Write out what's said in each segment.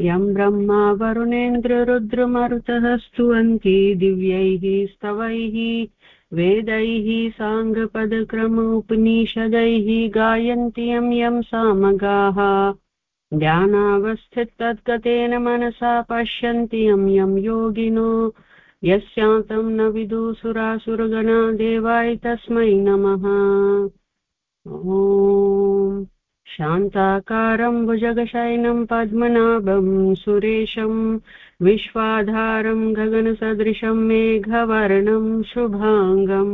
यं ब्रह्मा वरुणेन्द्ररुद्रमरुतः स्तुवन्ति दिव्यैः स्तवैः, वेदैः साङ्गपदक्रम उपनिषदैः गायन्ति यं यं सामगाः। ध्यानावस्थितद्गतेन मनसा पश्यन्ति यं यं योगिनो। यस्यान्तं न विदुसुरासुरगणा देवाय तस्मै नमः। ॐ शान्ताकारं भुजगशयनं पद्मनाभं सुरेशं विश्वाधारं गगनसदृशं मेघवर्णं शुभाङ्गम्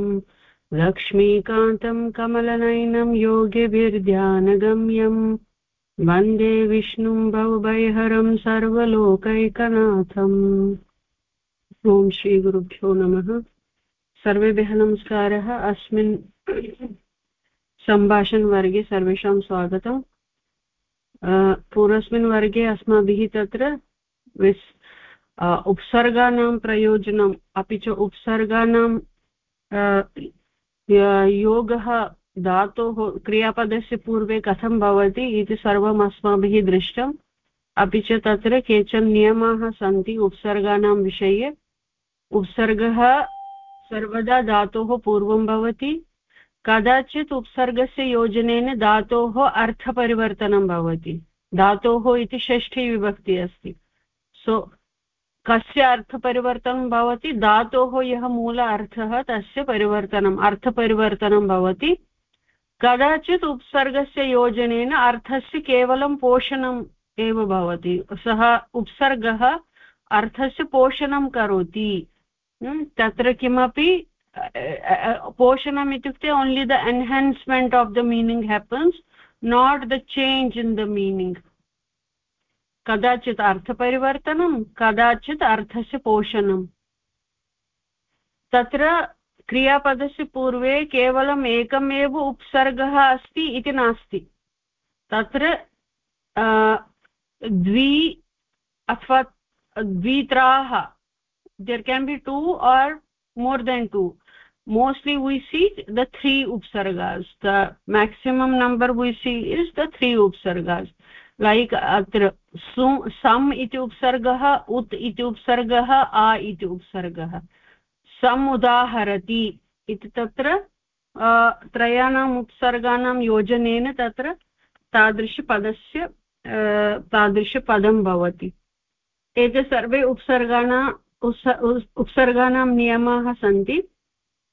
लक्ष्मीकान्तं कमलनयनं योगिभिर्ध्यानगम्यम् वंदे विष्णुं भवभयहरं सर्वलोकैकनाथम् ॐ श्रीगुरुभ्यो नमः सर्वेभ्यः नमस्कारः अस्मिन् सम्भाषणवर्गे सर्वेषां स्वागतम्। पूर्वस्मिन् वर्गे अस्माभिः तत्र विस् उपसर्गाणां प्रयोजनम्, अपि च उपसर्गाणां योगः धातोः क्रियापदस्य पूर्वे कथं भवति इति सर्वम् अस्माभिः दृष्टम्। अपि च तत्र केचन नियमाः सन्ति उपसर्गाणां विषये। उपसर्गः सर्वदा धातोः पूर्वं भवति। कदाचित् उपसर्गस्य योजनेन धातोः अर्थपरिवर्तनं भवति। धातोः इति षष्ठी विभक्ति अस्ति। सो, कस्य अर्थपरिवर्तनं भवति? धातोः यः मूल अर्थः, तस्य परिवर्तनम्, अर्थपरिवर्तनं भवति। कदाचित् उपसर्गस्य योजनेन अर्थस्य केवलं पोषणम् एव भवति। सः उपसर्गः अर्थस्य पोषणं करोति। तत्र किमपि पोषणम् इत्युक्ते only the enhancement of the meaning happens not the change in the meaning कदाचित् अर्थपरिवर्तनं कदाचित् अर्थस्य पोषणं तत्र क्रियापदस्य पूर्वे केवलम् एकमेव उपसर्गः अस्ति इति नास्ति तत्र द्वि अथवा द्वित्राः there can be two or more than two mostly we see the three upsargas the maximum number we see is the three upsargas like atra sam iti upsargah ut iti upsargah a iti upsargah sam udaharati इति तत्र त्रयाणाम् उपसर्गाणां योजनेन तत्र तादृशपदस्य तादृशपदं भवति एते सर्वे उपसर्गाणा उपसर्गाणां नियमाः सन्ति।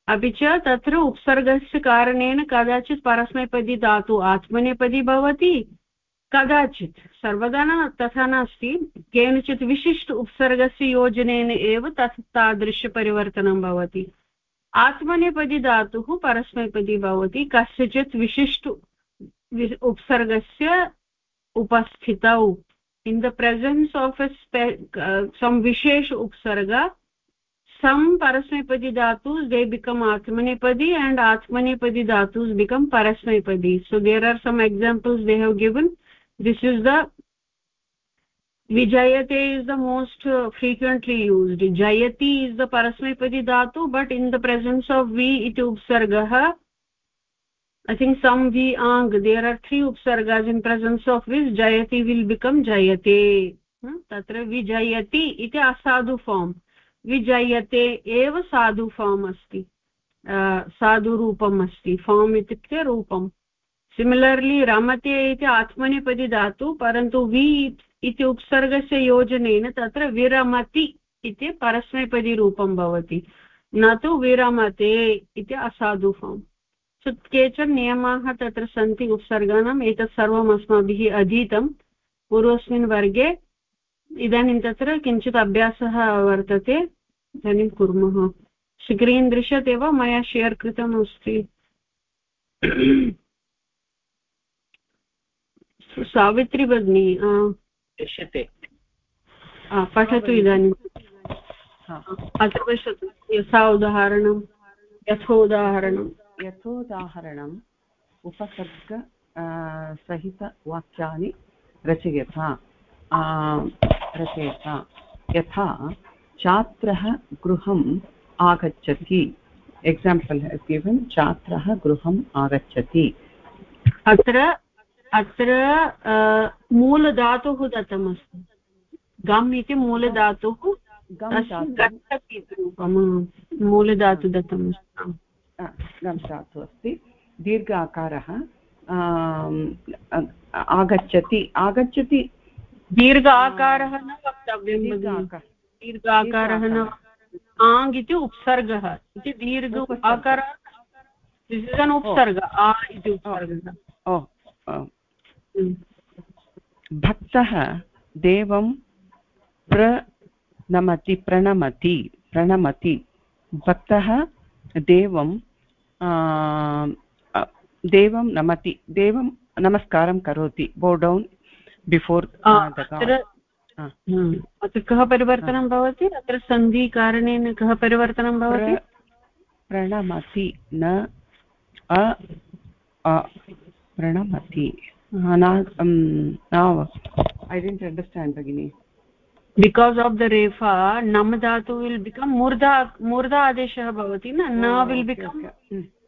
अपि च तत्र उपसर्गस्य कारणेन कदाचित् परस्मैपदी धातु आत्मनेपदी भवति, कदाचित् सर्वदा न, तथा नास्ति। केनचित् विशिष्ट उपसर्गस्य योजनेन एव तत् तादृशपरिवर्तनं भवति। आत्मनेपदी धातुः परस्मैपदी भवति, कस्यचित् विशिष्ट उपसर्गस्य उपस्थितौ। In the presence of a uh, some vishesh upsarga some parasmapadi dhatus they become atmanepadi and atmanepadi dhatus become parasmapadi so there are some examples they have given this is the vijayate is the most uh, frequently used jayati is the parasmapadi dhatu but in the presence of vi it upsargah i think some vi ang, there are three upsargas in presence of which jayati will become jayate. तत्र विजयति इति असाधु form विजयते एव साधु form अस्ति साधुरूपम् अस्ति form इत्युक्ते रूपम् similarly रमते इति आत्मनेपदी धातु परन्तु वि इति उपसर्गस्य योजनेन तत्र विरमति इति परस्मैपदीरूपं भवति न तु विरमते इति असाधु फार्म् केचन नियमाः तत्र सन्ति उपसर्गाणाम् एतत् सर्वम् अस्माभिः अधीतं। पूर्वस्मिन् वर्गे इदानीं तत्र किञ्चित् अभ्यासः वर्तते इदानीं कुर्मः। स्क्रीन् दृश्यते वा? मया शेर् कृतम् अस्ति सावित्री भगिनी दृश्यते। पठतु इदानीम् अत्र पश्यतु यथा उदाहरणं यथोदाहरणं यथोदाहरणम् उपसर्ग सहितवाक्यानि रचयता। रचयत। यथा छात्रः गृहम् आगच्छति। एक्साम्पल् गिवन् छात्रः गृहम् आगच्छति। अत्र अत्र मूलधातुः दत्तमस्ति। गम् इति मूलधातुः मूलधातु दत्तमस्ति। गम् धातु अस्ति। दीर्घ आकारः आगच्छति आगच्छति। दीर्घ आकारः न वक्तव्यं दीर्घ आकारः न आङ् इति उपसर्गः। इति दीर्घ आकारः दिस् इस् अन् उपसर्ग। आ इति उपसर्गः। भक्तः देवं प्रणमति प्रणमति प्रणमति। भक्तः देवं देवं नमति देवं नमस्कारं करोति बो डौन् बिफोर् अत्र कः परिवर्तनं भवति? अत्र सन्धिकारणेन कः परिवर्तनं भवति? प्रणमति न प्रणमति। ऐ डेण्ट् अण्डर्स्टाण्ड् भगिनि। बिकास् आफ् द रेफा नम धातु विल् बिकम् मूर्धा मूर्धा आदेशः भवति न विल् बिकम्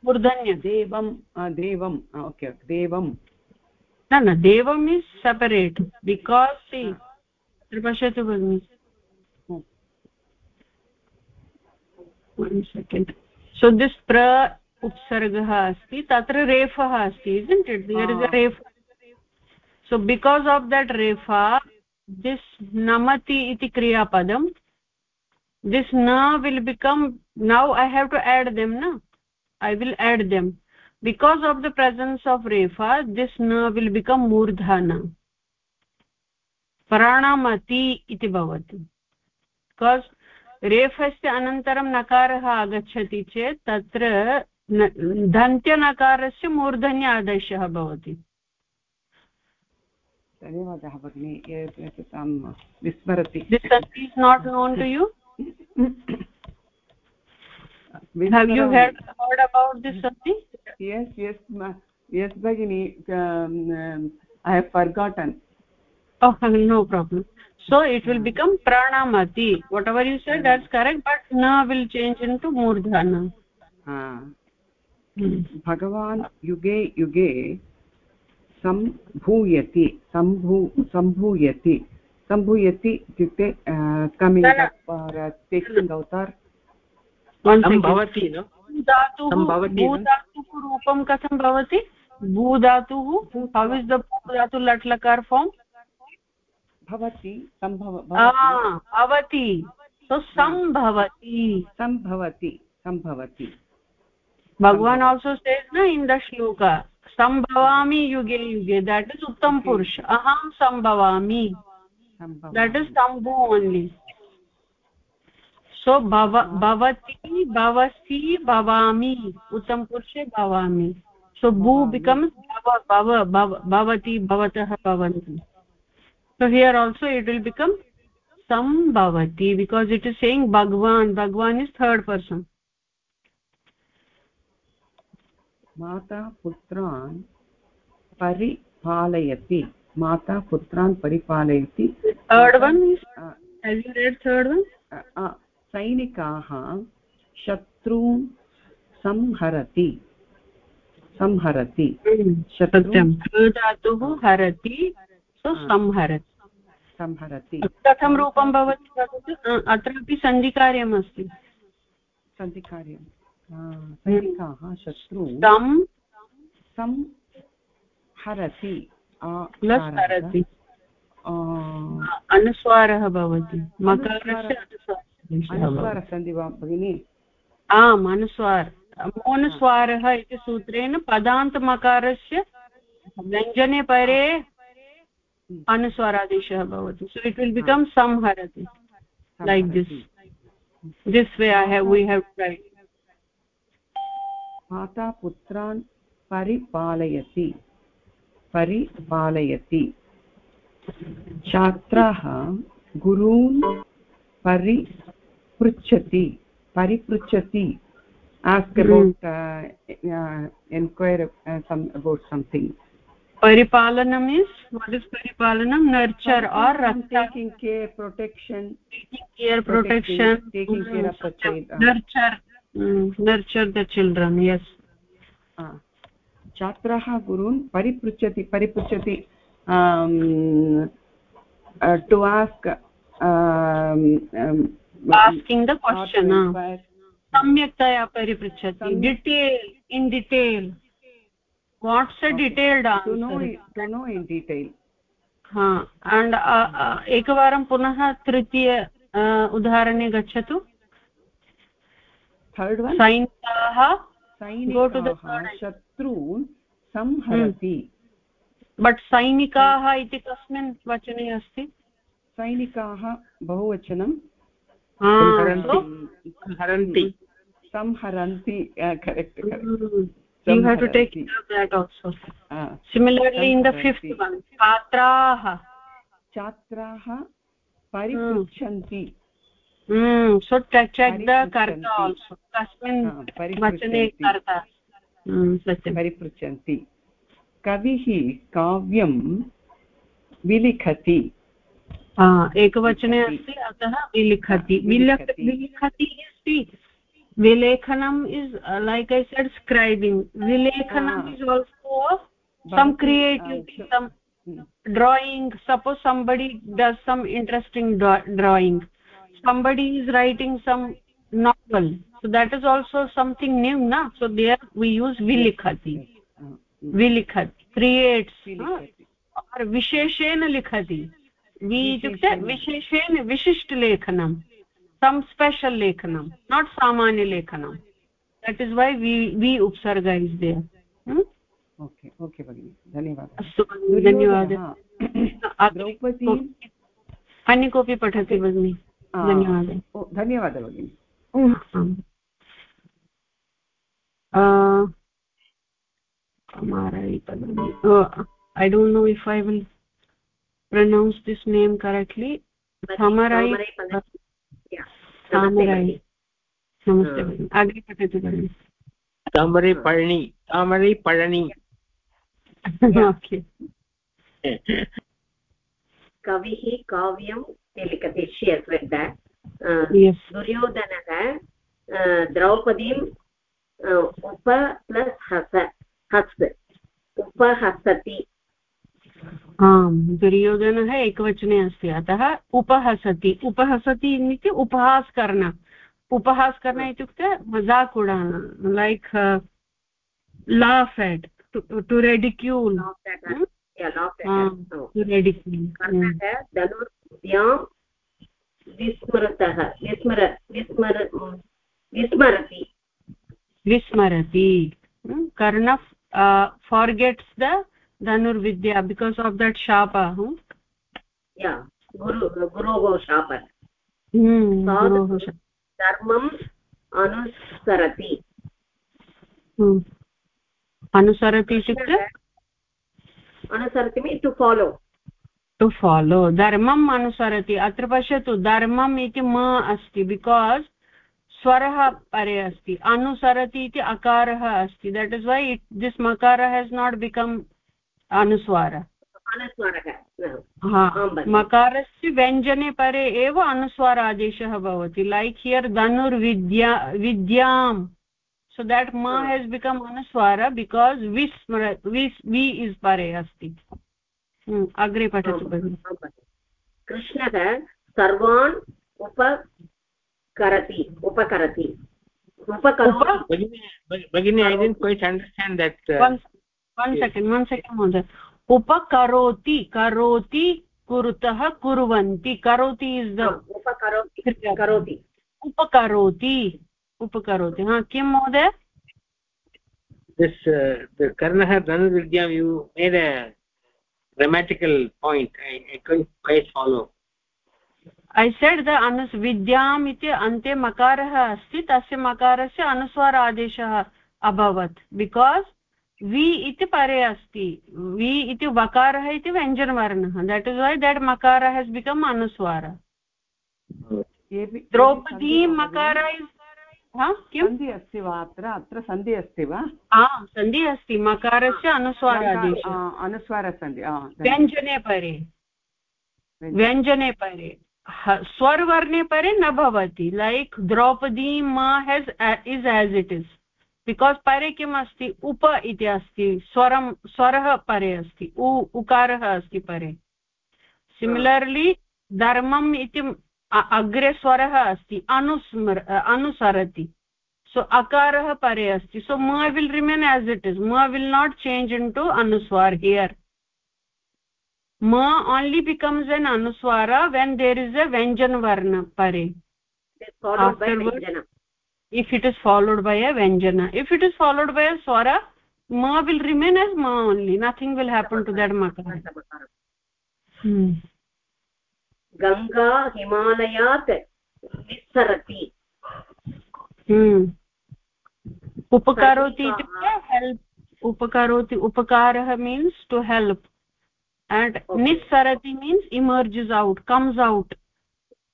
मूर्धन्य देवं देवं ओके देवं न न देवम् इस् सेपरेट् बिकास् सि अत्र पश्यतु भगिनि सेकेण्ड् सो दिस् प्र उपसर्गः अस्ति तत्र रेफः अस्ति is it there is a ref so because of that रेफा दिस् नमति इति क्रियापदं दिस् न will become now I have to add them न i will add them because of the presence of refa this na will become murdhana pranamati iti bhavati because रेफस्य अनन्तरं नकारः आगच्छति चेत् तत्र दन्त्यनकारस्य मूर्धन्य आदेशः भवति धन्यवादः भगिनि विस्मरति this is not known to you have you heard, heard about this sati yes yes yes bagini um, um, i have forgotten oh no problem so it will become pranamati whatever you said that's correct but na will change into murdhana ha भगवान् युगे युगे सम्भूयति सम्भू सम्भूयति सम्भूयति इत्युक्ते coming taking Avatar भवति भूधातुः रूपं कथं भवति भूधातुः how is the भूधातु लट् लकार फार्म् भवति भवति सम्भवति सम्भवति सम्भवति भगवान् आल्सो सेस् न इन् द श्लोक सम्भवामि युगे युगे. देट् इस् उत्तम पुरुष. अहं सम्भवामि. देट् इस् सम्भू ओन्लि सो भव भवति भवसि भवामि. उत्तमपुरुषे भवामि. सो भू बिकम्स् भव भव भवति भवतः भवन्ति. So here also it will become sambhavati because it is saying bhagwan. Bhagwan is third person. माता पुत्रान् परिपालयति। माता पुत्रान् परिपालयति सैनिकाः शत्रून् संहरति। संहरति। सत्यं। धातुः हरति संहरति। संहरति। कथं रूपं भवति? अत्रापि सन्धिकार्यमस्ति। सन्धिकार्यं सैनिकाः शत्रु। संहरति अनुस्वारः भवति। मकारस्य अनुस्वारः अनुस्वारः वा भगिनि? आम् अनुस्वार। मोनुस्वारः इति सूत्रेण पदान्तमकारस्य व्यञ्जने परे अनुस्वारादेशः भवति। So it will become संहरति like this this way I have we have tried माता पुत्रान् परिपालयति। परिपालयति। छात्राः गुरून् परिपृच्छति। परिपृच्छति। Ask about enquire about something परिपालनम् is what is परिपालनं nurture are taking care protection care protection nurture nurture the children yes. छात्राः गुरून् परिपृच्छति परिपृच्छति to ask asking the question सम्यक्तया परिपृच्छति detail in detail what's a detailed in detail हा and एकवारं पुनः तृतीय उदाहरणे गच्छतु थर्ड् वन् सैनिकाः सैनिकाः शत्रून् संहरति बट् सैनिकाः इति कस्मिन् वचने अस्ति? सैनिकाः बहुवचनं. हरन्ति संहरन्ति. करेक्ट् सिमिलर्ली इन् दिफ्त् छात्राः छात्राः परिपृच्छन्ति सो टेक् द वचने कर्ता परिपृच्छन्ति कविः काव्यं विलिखति एकवचने अस्ति अतः विलिखति विलिखति अस्ति विलेखनम् is like I said scribbling विलेखनम् is also some creativity some drawing suppose somebody does some interesting drawing somebody is writing some novel so that is also something new na so there we use vilikhati vilikhati creates or visheshena likhati vi visheshena vishisht lekhanam some special lekhanam not samanya lekhanam that is why we we upsarga is there hmm? okay okay bagini धन्यवादः अस्तु धन्यवादः द्रौपदी अन्य कोऽपि पठति भगिनि धन्यवादः धन्यवादः भगिनि i don't know if i will pronounce this name correctly. samarai Thamarai नमस्ते भगिनि अग्रे पठतु भगिनि तामरे पळनि तामरे पळनि कविः काव्यं लिखति श्यस्वद् दुर्योधनः द्रौपदीम् उप प्लस् हस हस् उपहसति आम् दुर्योधनः एकवचने अस्ति अतः उपहसति उपहसति इत्युक्ते उपहासकर्ण उपहासकर्ण इत्युक्ते मजाक् उडान like laugh at to ridicule धनुर्व्यां विस्मृतः विस्मर विस्मर विस्मरति। विस्मरति Karna forgets the dhanurvidya because of that शाप shapa hmm धर्मम् अनुसरति। अनुसरति इत्युक्ते? अनुसरति मि टु फालो टु फालो धर्मम् अनुसरति अत्र पश्यतु धर्मम् इति म अस्ति बिकास् स्वरः परे अस्ति अनुसरति इति अकारः अस्ति that is why it this मकार हेस् नाट् बिकम् अनुस्वार मकारस्य व्यञ्जने परे एव अनुस्वार आदेशः भवति लैक् हियर् धनुर्विद्या विद्यां सो देट् म हेस् बिकम् अनुस्वार बिकास् विस्मर विस् वि इस् परे अस्ति अग्रे पठतु भगिनि कृष्णः सर्वान् उपकरति उपकरति भगिनी I didn't quite understand that one second one second महोदय उपकरोति करोति कुरुतः कुर्वन्ति करोति इस् द करोति उपकरोति उपकरोति हा। किं महोदय? कर्णः धनुर्विद्यां you made a grammatical point follow I said the अनुस् विद्याम् इति अन्ते मकारः अस्ति तस्य मकारस्य अनुस्वार आदेशः अभवत् बिकास् वि इति परे अस्ति वि इति वकारः इति व्यञ्जनवर्णः देट् इस् वै देट् मकारः हेस् बिकम् अनुस्वार द्रौपदी मकार इस् सन्धि अस्ति वा अत्र? अत्र सन्धि अस्ति वा? सन्धि अस्ति मकारस्य अनुस्वारादेश। अनुस्वारसन्धि व्यञ्जने परे। व्यञ्जने। परे। स्वर्वर्णे परे न भवति। लैक् द्रौपदी म has is as it is because परे किम् अस्ति? उप इति अस्ति। स्वरं स्वरः परे अस्ति। उ उकारः अस्ति परे। सिमिलर्लि धर्मम् इति अग्रे स्वरः अस्ति अनुस्मर अनुसरति। सो अकारः परे अस्ति। सो म will remain as it is म will not change into अनुस्वार् हियर् म ओन्ली बिकम्स् एन् अनुस्वार वेन् देर् इस् अ व्यञ्जन वर्ण परे if it is followed by a व्यञ्जन if it is followed by a स्वर म विल् रिमेन् एस् म only nothing will happen to that मकार गंगा हिमालयात् निस्सरति। हम्म। उपकरोति इत्युक्ते हेल्प् उपकरोति उपकारः means to help and निस्सरति means emerges out comes out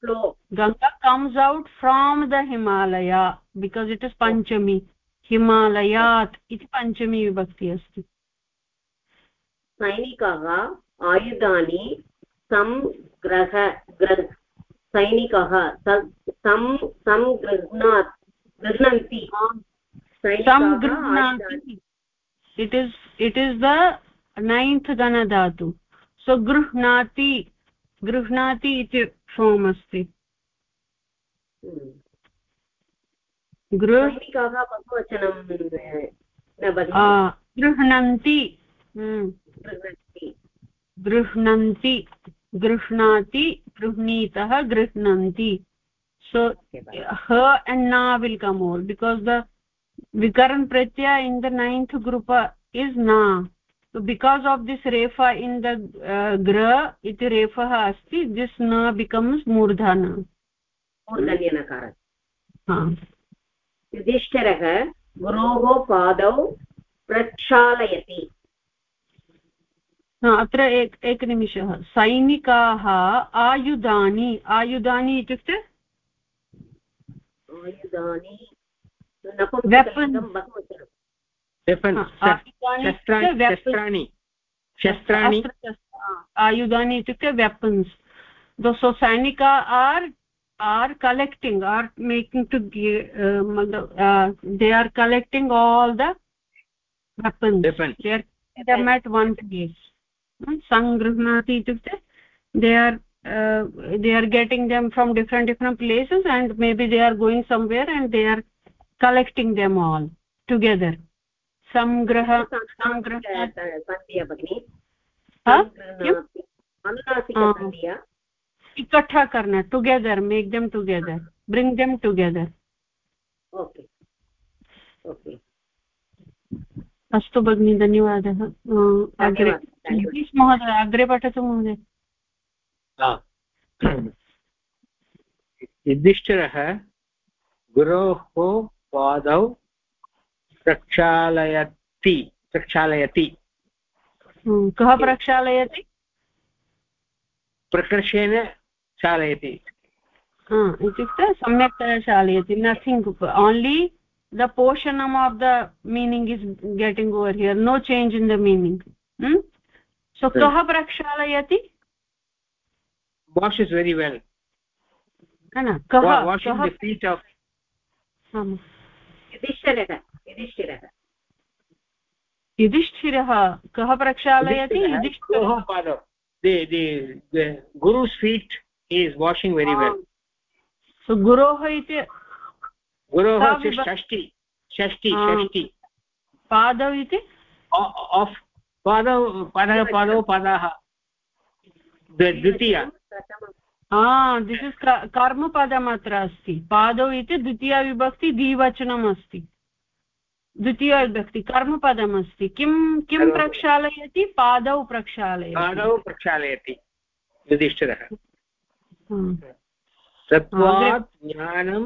flow Ganga comes out from the Himalaya because it is पञ्चमी हिमालयात् इति पञ्चमी विभक्ति अस्ति। सैनिकाः आयुधानि संग्रह सैनिकाः संगृह्णात् गृह्णन्ति। it is the ninth gana dhatu सो गृह्णाति। गृह्णाति इति फॉर्म् अस्ति गृह्णन्ति। गृह्णन्ति गृह्णाति गृह्णीतः गृह्णन्ति so her and na will come over because the vikaran pratyaya in the ninth group is na so because of this refa in the uh, gra iti refah asti this na becomes murdhana मूर्धन्यनकारः हा युधिष्ठिरः गुरोः पादौ प्रक्षालयति अत्र एक एकनिमिषः सैनिकाः आयुधानि आयुधानि इत्युक्ते? आयुधानि इत्युक्ते weapons so सैनिका are are collecting are making to they are collecting all the weapons at one place सङ्गृह्णाति इत्युक्ते दे आर् they are getting them from different different places and maybe they are going somewhere and they are collecting them all together सङ्ग्रह इकट्ठा करना together make them together bring them together okay okay अस्तु भगिनि धन्यवादः अग्रे महोदय अग्रे पठतु महोदय। युधिष्ठिरः गुरोः पादौ प्रक्षालयति प्रक्षालयति। कः प्रक्षालयति? प्रकर्षेण चालयति। इत्युक्ते सम्यक्तया चालयति। Nothing only the पोषणम् of the meaning is getting over here no change in the meaning so कः प्रक्षालयति वाश् इस् वेरि वेल् कः युधिष्ठिरः युधिष्ठिरः युधिष्ठिरः कः प्रक्षालयति युधिष्ठिरः गुरु sweet is washing very well so गुरोः इति गुरोः षष्टि षष्टि षष्टि पादौ इति? आफ् पादौ पादः पादौ पादाः। द्वितीय। दिस् इस् कर्मपदम् अत्र अस्ति। पादौ इति द्वितीयविभक्ति द्विवचनम् अस्ति। द्वितीयविभक्ति कर्मपदम् अस्ति। किं किं प्रक्षालयति? पादौ प्रक्षालयति। पादौ प्रक्षालयति युधिष्ठिरः। सत्त्वात् ज्ञानं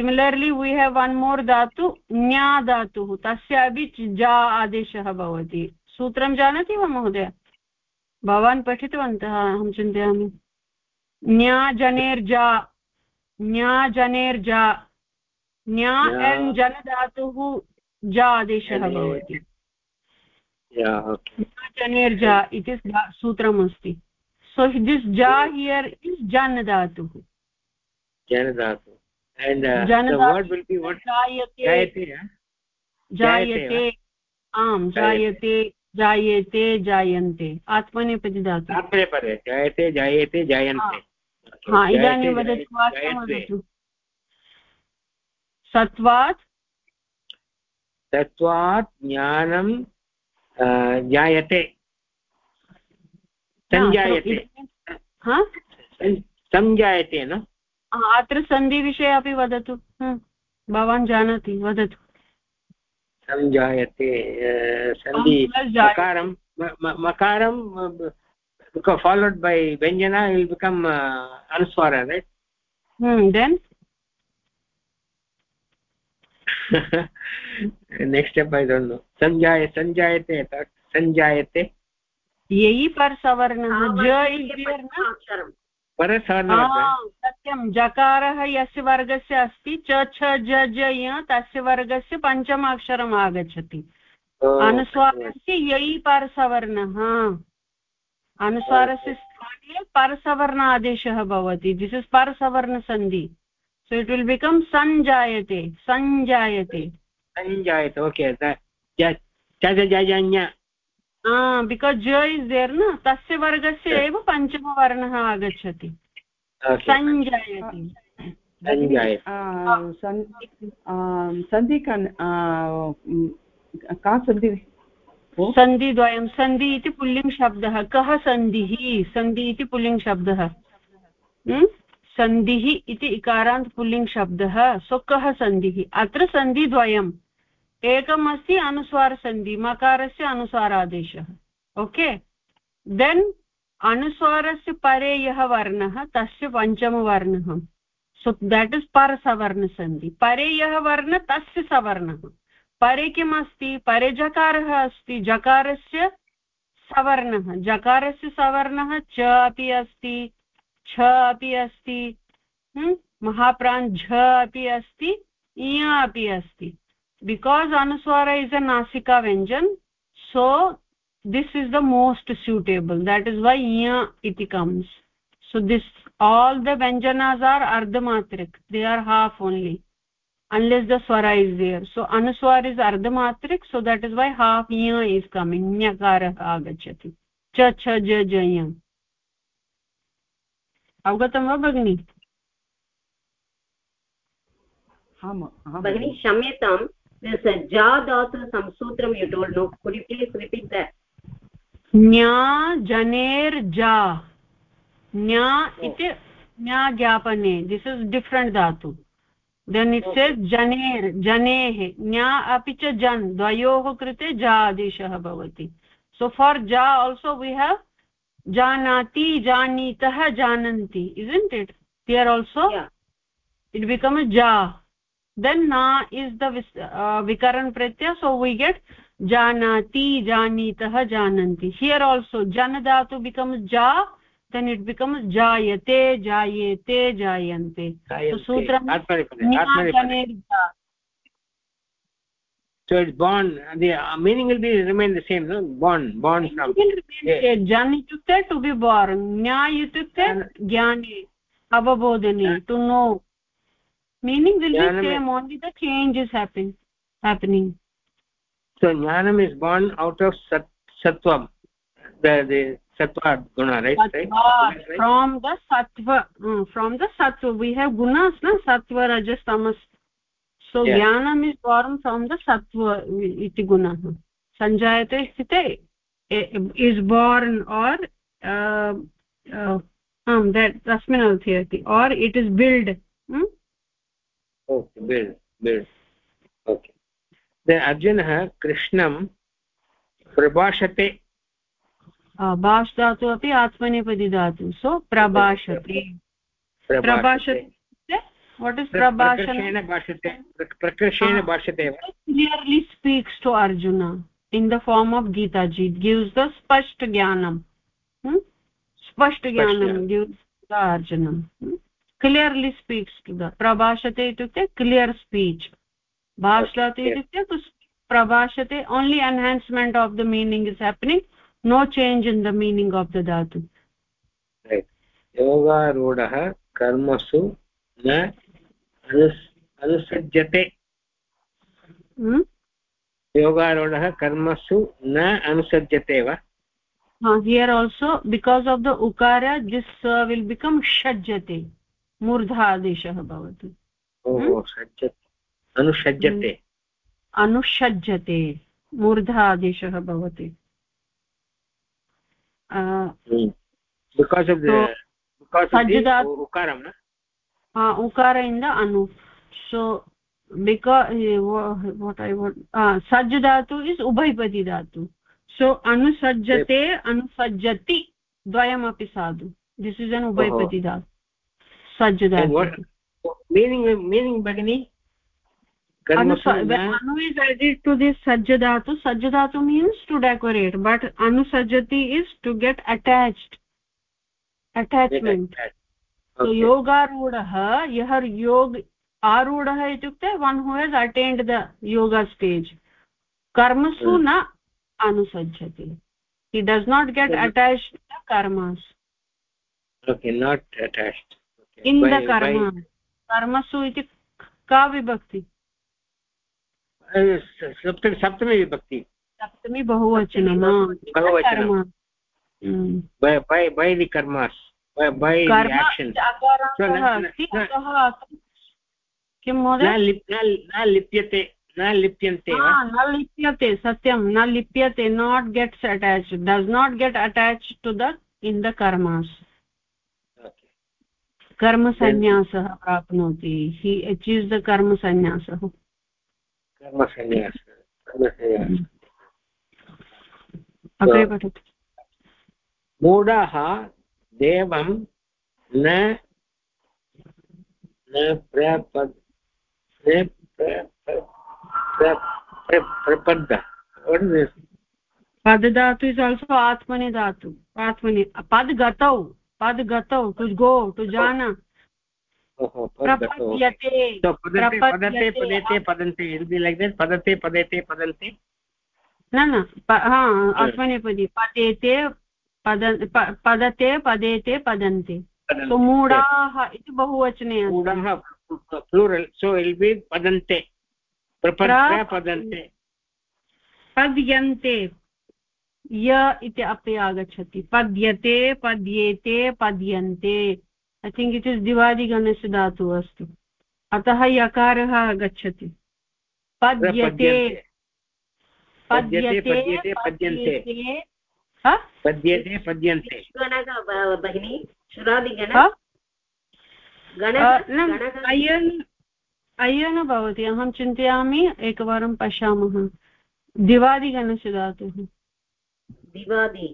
similarly we have one more धातु न्या धातुः तस्य अपि जा आदेशः भवति सूत्रं जानाति वा महोदय भवान् पठितवन्तः अहं चिन्तयामि न्या जनेर्जा न्या जनेर्जा न्या एन् जन धातुः जा आदेशः भवति जनेर्जा इति सूत्रमस्ति सो दिस् जा हियर् इस् जन् धातुः जन धातु जायते। आम् जायते। जायन्ते। आत्मनेपदी धातु आत्मनेपदे जायते जायेते जायन्ते। हा। इदानीं वदतु वदतु। सत्वात्? सत्वात् ज्ञानं जायते। सञ्जायते सञ्जायते न? अत्र सन्धिविषये अपि वदतु। भवान् जानाति वदतु। सञ्जायते सन्धि मकारं मकारं फालोड् बै व्यञ्जना विल् बिकम् अनुस्वार then next step I don't know सञ्जाय सञ्जायते सञ्जायते यै पर् सवर्णः सत्यं। जकारः यस्य वर्गस्य अस्ति च छ ज य तस्य वर्गस्य पञ्चमाक्षरम् आगच्छति। अनुस्वारस्य ययि परसवर्णः। अनुस्वारस्य स्थाने परसवर्ण आदेशः भवति। दिस् इस् परसवर्णसन्धि। सो इट् विल् बिकम् सञ्जायते सञ्जायते सञ्जायते ओके बिकास् ज इस् देर् न? तस्य वर्गस्य एव पञ्चमवर्णः आगच्छति। सञ्जायते। सन्धि का सन्धि? सन्धिद्वयं। सन्धि इति पुल्लिङ्गशब्दः कः सन्धिः? सन्धि इति पुल्लिङ्गशब्दः सन्धिः इति इकारान्त् पुल्लिङ्गशब्दः सो कः सन्धिः? अत्र सन्धिद्वयम्। एकम् अस्ति अनुस्वारसन्धि मकारस्य अनुस्वारादेशः। ओके? देन् अनुस्वारस्य परे यः वर्णः, तस्य पञ्चमवर्णः। So that is परसवर्णसन्धि। परे यः वर्णः, तस्य सवर्णः। परे किम् अस्ति परे जकारः अस्ति। जकारस्य सवर्णः। जकारस्य सवर्णः च अपि अस्ति, छ अपि अस्ति महाप्रान् झ अपि अस्ति इय अपि अस्ति। बिकास् अनुस्वार इस् अ नासिका व्यञ्जन् so this is the most suitable that is why इय इति comes so this all the vyanjanas are ardhamatrik they are half only unless the swara is there so anuswar is ardhamatrik so that is why half ya is coming nyakarah agachati cha cha ja ja ya अवगतं वा भगिनि भगिनि क्षम्यतां जा धातु संसूत्रं you told no could you please repeat that न्या जनेर्जा न्या इति न्या ज्ञापने दिस् इस् डिफ्रेण्ट् धातु. देन् इट् सेस् जनेर् जनेः ज्ञा अपि च जन् द्वयोः कृते जा आदेशः भवति. सो फार् जा आल्सो वी हेव् जानाति जानीतः जानन्ति is it here also it become जा. देन् ना इस् द विकरन् प्रत्यय सो वी गेट् जानाति जानीतः जानन्ति हियर् आल्सो जन धातु बिकम् जा then it becomes jayate jayete jayante so sutram so it's born the uh, meaning will be remain the same no born born from jan itukte to be born nya itukte jnane avabodhane to know meaning will be same only the change is happening happening so jnanam is born out of sat satvam the the sattva guna right, sattva, right? from the sattva mm, from the sattva we have gunas na sattva rajas tamas so yeah. jnanam is born from the sattva iti guna sanjayate sthite is born or uh, uh, um that tasmin arthayati or it is build hmm? Build okay अर्जुनः कृष्णं प्रभाषते भाष धातु अपि आत्मनेपदी धातु सो प्रभाषते प्रभाषते what is प्रभाषण भाषते प्रकर्षेण भाषते clearly speaks to Arjun in the form of Gitaji gives the स्पष्ट ज्ञानं स्पष्ट ज्ञानं गिव्स् द अर्जुनं क्लियर्लि स्पीक्स् प्रभाषते इत्युक्ते क्लियर् स्पीच् भाषते इत्युक्ते प्रभाषते only enhancement of the meaning is happening no change in the meaning of the धातु योगारूढः कर्मसु न अनुसृज्यते योगारूढः कर्मसु न अनुसृज्यते वा Uh, here also, because of the ukara, this uh, will become shajjate. मूर्धादेशः भवति। हम्म? अनुषज्यते अनुषज्यते मूर्धादेशः भवति। तो उकार इन्द अनु। सो बिका सज्ज धातु इस् उभयपदि धातु सो अनुसज्जते अनुसज्जति द्वयमपि साधु। दिस् इस् एन् उभयपदि धातु uh, anusajjati dhatu meaning meaning bagini anu, anu is added to this sajjadatu sajjadatu means to decorate but anusajjati is to get attached attachment okay. so yogarudah yah yog आरूढः इत्युक्ते one who has attend the yoga stage कर्मसु न अनुसज्जति he does not get attached the karmas in the karma. कर्मसु इति का विभक्ति? सप्तमी विभक्ति। सप्तमी बहुवचनं बहुवचनं बै दि कर्मास्। बै किं महोदय? न लिप्यते न लिप्यन्ते न लिप्यते सत्यं। न लिप्यते not gets attach does not get attach to the in the karmas कर्मसन्न्यासः प्राप्नोति। हि अचीव्स् द कर्मसन्न्यासः अग्रे पठतु। मूढाः देवं न न प्रपद् प्रपद्ध पद धातु इस् आल्सो आत्मनि धातु आत्मनि पद् पद् गतौ टु गो टु जान। पदते पदेते पदन्ते न न हा आत्मनेपदी पदेते पदते पदेते पदन्ते। मूढाः इति बहुवचने मूढाः प्लूरल् सो इल् बि पदन्ते। पदन्ते। पद्यन्ते। य इति अपि आगच्छति। पद्यते पद्येते पद्यन्ते। ऐ थिङ्क् इट् इस् दिवादिगणस्य धातुः अस्ति। अतः यकारः आगच्छति। पद्यते पद्यते पद्यन्ते। पद्यते पद्यन्ते। अयन् अयन् भवति। अहं चिन्तयामि एकवारं पश्यामः। दिवादिगणस्य धातुः। दिवादि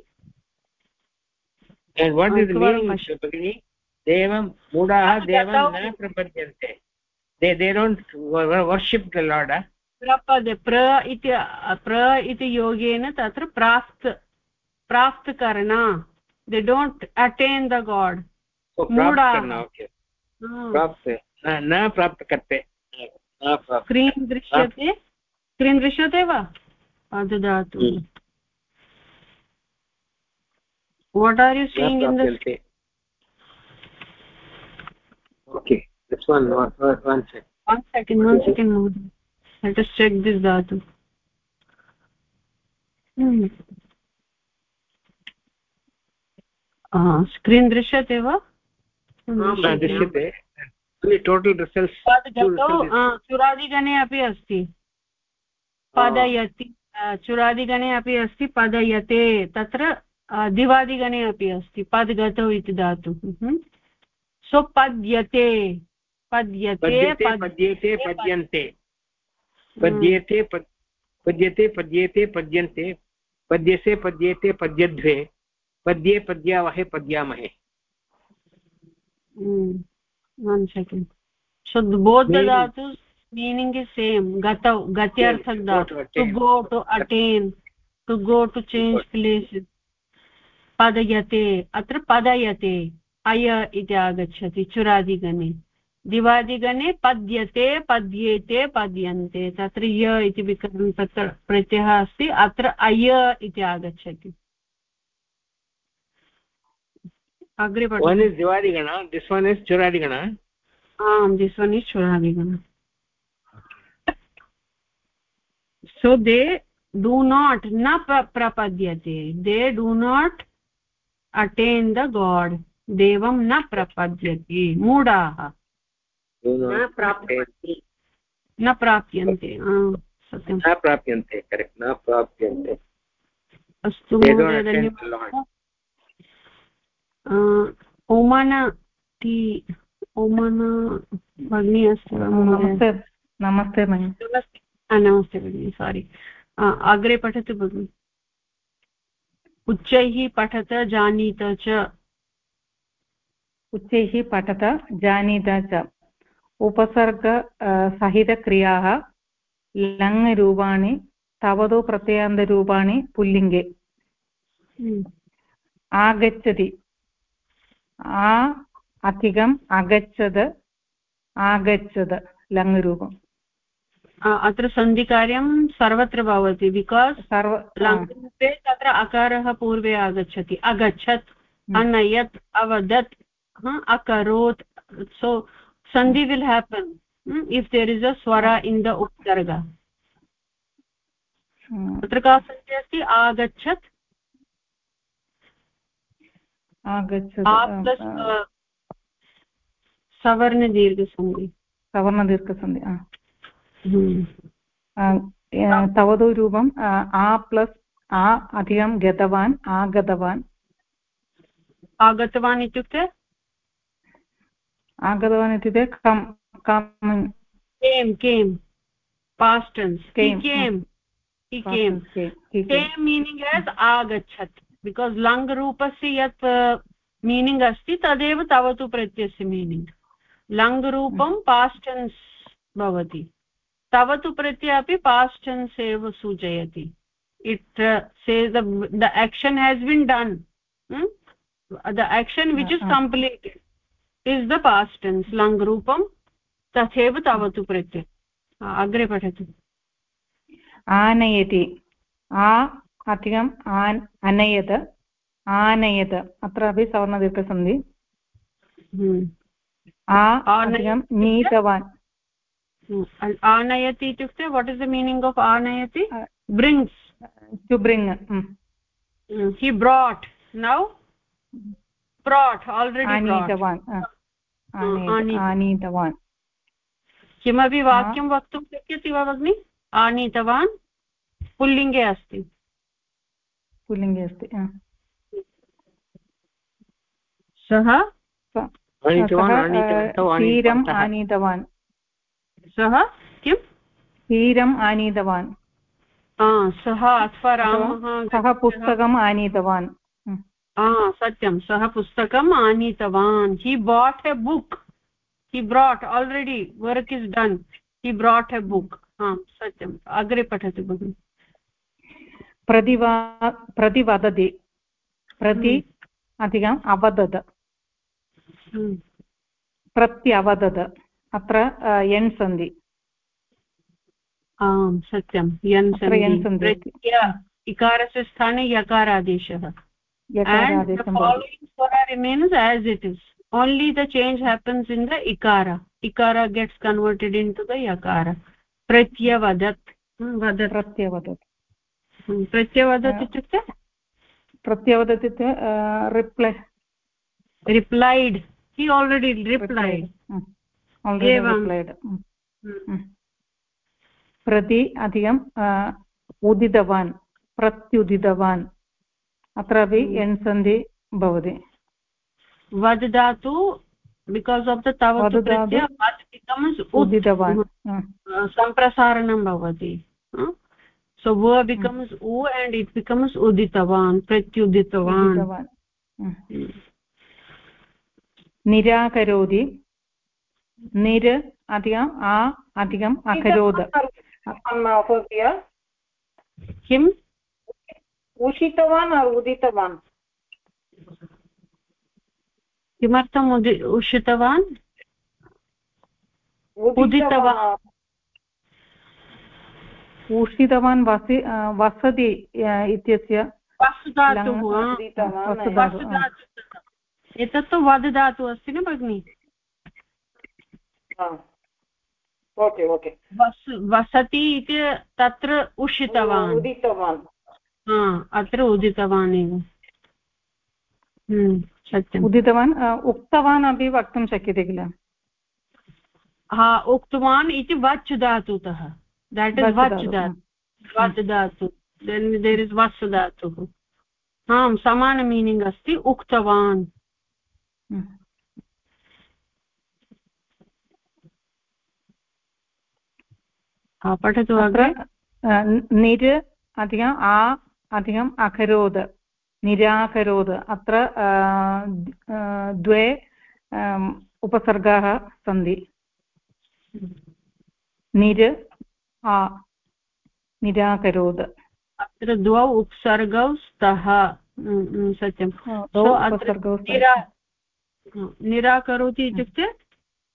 देवं मूढाः देवं न प्रपद्यन्ते। They they don't worship the lord प्रपद प्र इति प्र इति योगेन तत्र प्राप्त् प्राप्त् करना they don't attain the god न प्राप्तकर्ते। स्क्रीन् दृश्यते। स्क्रीन् दृश्यते वा? ददातु what are you seeing in the okay this one one, one second one second one second mode let us check this dhatu hmm ah screen दृश्यते वा दृश्यते total रिसल्ट्स् चुरादिगणे अपि अस्ति पदयति चुरादिगणे अपि अस्ति पदयते तत्र दिवादिगणे अपि अस्ति पद्गतौ इति दातु सो पद्यते पद्यते पद्यन्ते। पद्येते। पद्यते पद्येते पद्यन्ते। पद्यसे पद्येते पद्यध्वे। पद्ये पद्यावहे पद्यामहे। धातु मीनिङ्ग् इस् सेम् गतौ गत्यर्थं दातु go to attain to go to change place इति पदयते अत्र पदयते अय इति आगच्छति चुरादिगणे। दिवादिगणे पद्यते पद्येते पद्यन्ते तत्र य इति विकरणं तत्र प्रत्ययः अस्ति अत्र अय इति आगच्छति। अग्रे पठति। सो दे डू नाट् न प्रपद्यते they do not attain the god devam na prapadyate मूढाः। न प्राप्यन्ते। न प्राप्यन्ते सत्यं न प्राप्यन्ते करेक्ट् न प्राप्यन्ते। अस्तु ओमन ओमन भगिनी अस्ति वा नमस्ते नमस्ते भगिनि नमस्ते भगिनि सारि अग्रे पठतु भगिनि। उच्चैः पठत जानीत च। उच्चैः पठत जानीत च। उपसर्ग सहितक्रियाः लङ् रूपाणि तवदो प्रत्ययान्तरूपाणि पुल्लिङ्गे। हम्म। आगच्छति। आ अधिकम् अगच्छद आगच्छद लङ् रूपम्। अत्र सन्धिकार्यं सर्वत्र भवति बिकास् सर्व लङ्रूपे तत्र अकारः पूर्वे आगच्छति। अगच्छत् हम्म। अनयत् अवदत् अकरोत्। सो sandhi will happen hmm, if there is a swara in the upsarga तत्र का सन्धि अस्ति? आगच्छत्। आगच्छत् सवर्णदीर्घसन्धि। सवर्णदीर्घसन्धि तवदौ रूपम् आ प्लस् आ अधिकं गतवान् आगतवान् आगतवान् इत्युक्ते आगतवान् इत्युक्ते कम् कम् केम् आगच्छत् बिकास् लङ् रूपस्य यत् मीनिङ्ग् अस्ति तदेव तव तु प्रत्ययस्य मीनिङ्ग् लङ् रूपं पास्ट् टेन्स् भवति तव तु प्रत्यय अपि पास्ट् टेन्स् एव सूचयति. It say the action has been done. Hmm? the action which is completed is the past tense लङ् रूपं तथैव तावत् प्रत्यय अग्रे पठतु आनयति आ अधिकम् आन् अनयत आनयत अत्रापि सवर्णदीर्घसन्धि हम्म। अधिकं नीतवान्। आनयति इत्युक्ते what is the meaning of आनयति brings to bring he brought now brought already आनीतवान् आनीतवान् किमपि वाक्यं वक्तुं शक्यते वा भगिनि आनीतवान् पुल्लिङ्गे अस्ति पुल्लिङ्गे अस्ति सः क्षीरम् आनीतवान् सः किं क्षीरम् आनीतवान्। सः अथवा रामः सः पुस्तकम् आनीतवान्। सत्यं सः पुस्तकम् आनीतवान्। He bought a book he brought already work is done he brought a book आम् सत्यम्। अग्रे पठतु भगिनि। प्रतिवा प्रतिवदति। प्रति अधिकम् अवदत्। प्रत्यवदत्। अत्र यण् सन्धि आम् सत्यं यन् सन्धि इकारस्य स्थाने यकारादेशः remains as it is only the change happens in the ikara ikara gets converted into the yakara pratyavadat vadat pratyavadat pratyavadat itukte pratyavadat इत्युक्ते reply replied he already replied प्रति अधिकं उदितवान् प्रत्युदितवान् अत्रापि एण् सन्धि भवति वद् धातु बिकास् आफ् द उदितवान् सम्प्रसारणं भवति so va becomes mm. u and it becomes uditavan pratyuditavan निर अधिकम् आ अधिकम् अकरोत् किम् उषितवान् उदितवान् किमर्थम् उदि उषितवान् उदितवान् उषितवान् वसि वसति इत्यस्य एतत्तु वद् धातु अस्ति न भगिनि ओके ओके वसति इति तत्र उषितवान्। उदितवान्। अत्र उदितवान् एव। हम्म, सत्यम्। उदितवान् उक्तवान् अपि वक्तुं शक्यते किल? हा उक्तवान् इति वच् धातुतः। देट् इस् वच् धातु। वच् धातु। देन् देर् इस् वस् धातुः। आम् समान मीनिङ्ग् अस्ति उक्तवान्। पठतु अग्रे निर अधिकम् आ अधिकम् अकरोत् निराकरोत् अत्र द्वे उपसर्गाः सन्ति निर आ निराकरोत् अत्र द्वौ उपसर्गौ स्तः सत्यं निराकरोति इत्युक्ते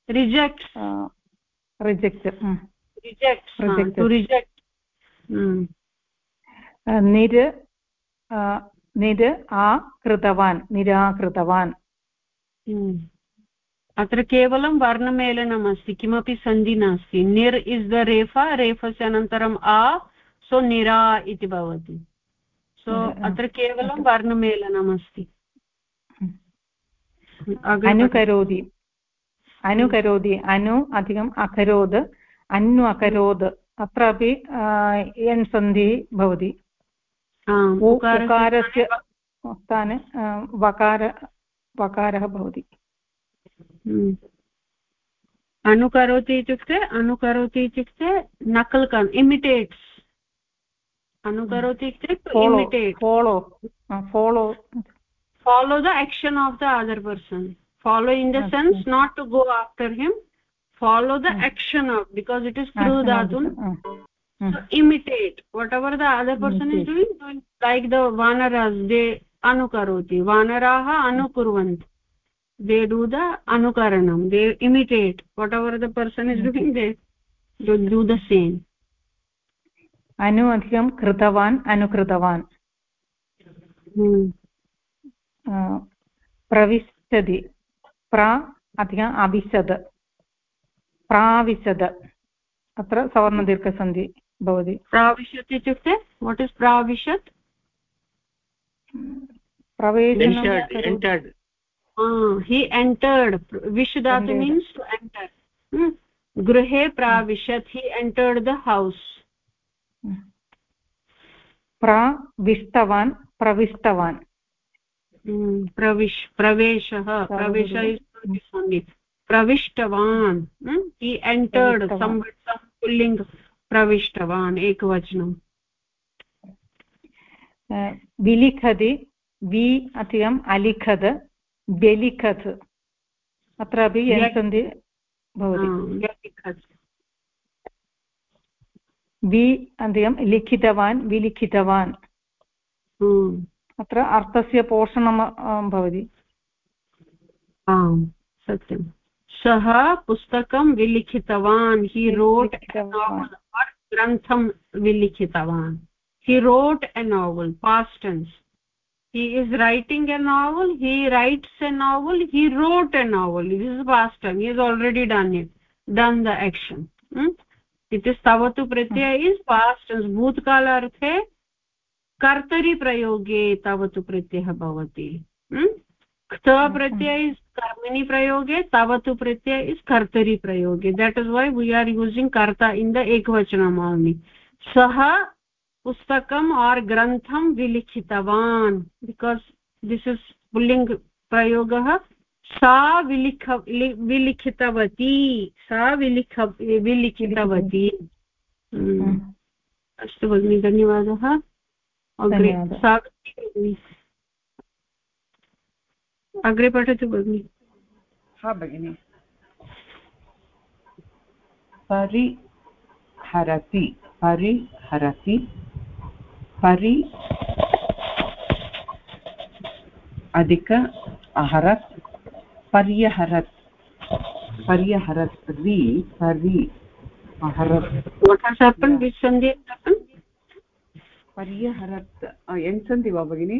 रिजेक्ट् रिजेक्ट् रिजेक्ट् रिजेक्ट् निर निर आ कृतवान् निराकृतवान् हम्म। अत्र केवलं वर्णमेलनम् अस्ति किमपि सन्धि नास्ति। निर् इस् द रेफा रेफस्य अनन्तरम् आ सो निरा इति भवति। सो अत्र केवलं वर्णमेलनम् अस्ति अनुकरोति अनुकरोति अनु अधिकम् अकरोत्। अन्नु अकरोत् अत्रापि एण् सन्धिः भवति। उकारस्य स्थाने वकार वकारः भवति। हम्म। अनुकरोति इत्युक्ते अनुकरोति इत्युक्ते नकल् कर् इमिटेट्स्। अनुकरोति इत्युक्ते imitate follow follow follow the action of the other person. Follow in the sense not to go after him follow the action of because it is through dhatun so imitate whatever the other person is doing doing like the vanaras they anukaroti vanaraha anukurvanti they do the anukaranam they imitate whatever the person is doing they do the same अनु अधिकं कृतवान् अनुकृतवान् प्रविशति प्रा अधिकम् अविशद प्राविशद. अत्र सवर्णदीर्घसन्धि भवति. प्राविशत् इत्युक्ते? वाट् इस् प्राविशत्? हि एण्टर्ड् विश् धातु मीन्स् टु एण्टर् गृहे प्राविशत् हि एण्टर्ड् द हौस् प्रविष्टवान् प्रविष्टवान् प्रविश् प्रवेशः प्रवेश प्रविष्टवान्। हि? एण्टर्ड् पुल्लिङ्ग् प्रविष्टवान्। एकवचनम् विलिखति वि अधिकम् अलिखत् व्यलिखत्। अत्रापि भवति। वि अधिकं लिखितवान् विलिखितवान्। अत्र अर्थस्य पोषणं भवति। आम् सत्यं सः पुस्तकं विलिखितवान्. हि रोट् ग्रन्थं विलिखितवान्. He wrote a novel past tense he is writing a novel he writes a novel he wrote a novel it is पास्टन् he is already done it done the action इति स्तव तु प्रत्यय is past tense भूत्कालार्थे कर्तरिप्रयोगे तव तु प्रत्ययः भवति क्त प्रत्यय is कर्मणि प्रयोगे तवतु प्रत्यय is कर्तरि प्रयोगे that is why we are using कर्ता इन् द एकवचनम् ओन्लि सः पुस्तकम् आर् ग्रन्थं विलिखितवान् बिकास् दिस् इस् पुल्लिङ्ग् प्रयोगः सा विलिख विलिखितवती सा विलिख विलिखितवती। अस्तु भगिनि धन्यवादः अग्रे सा अग्रे पठतु भगिनि हा भगिनि परिहरति परिहरति परि अधिक अहरत् पर्यहरत्। पर्यहरत् रि परि अहरत्। पर्यहरत् यन्सन्ति वा भगिनि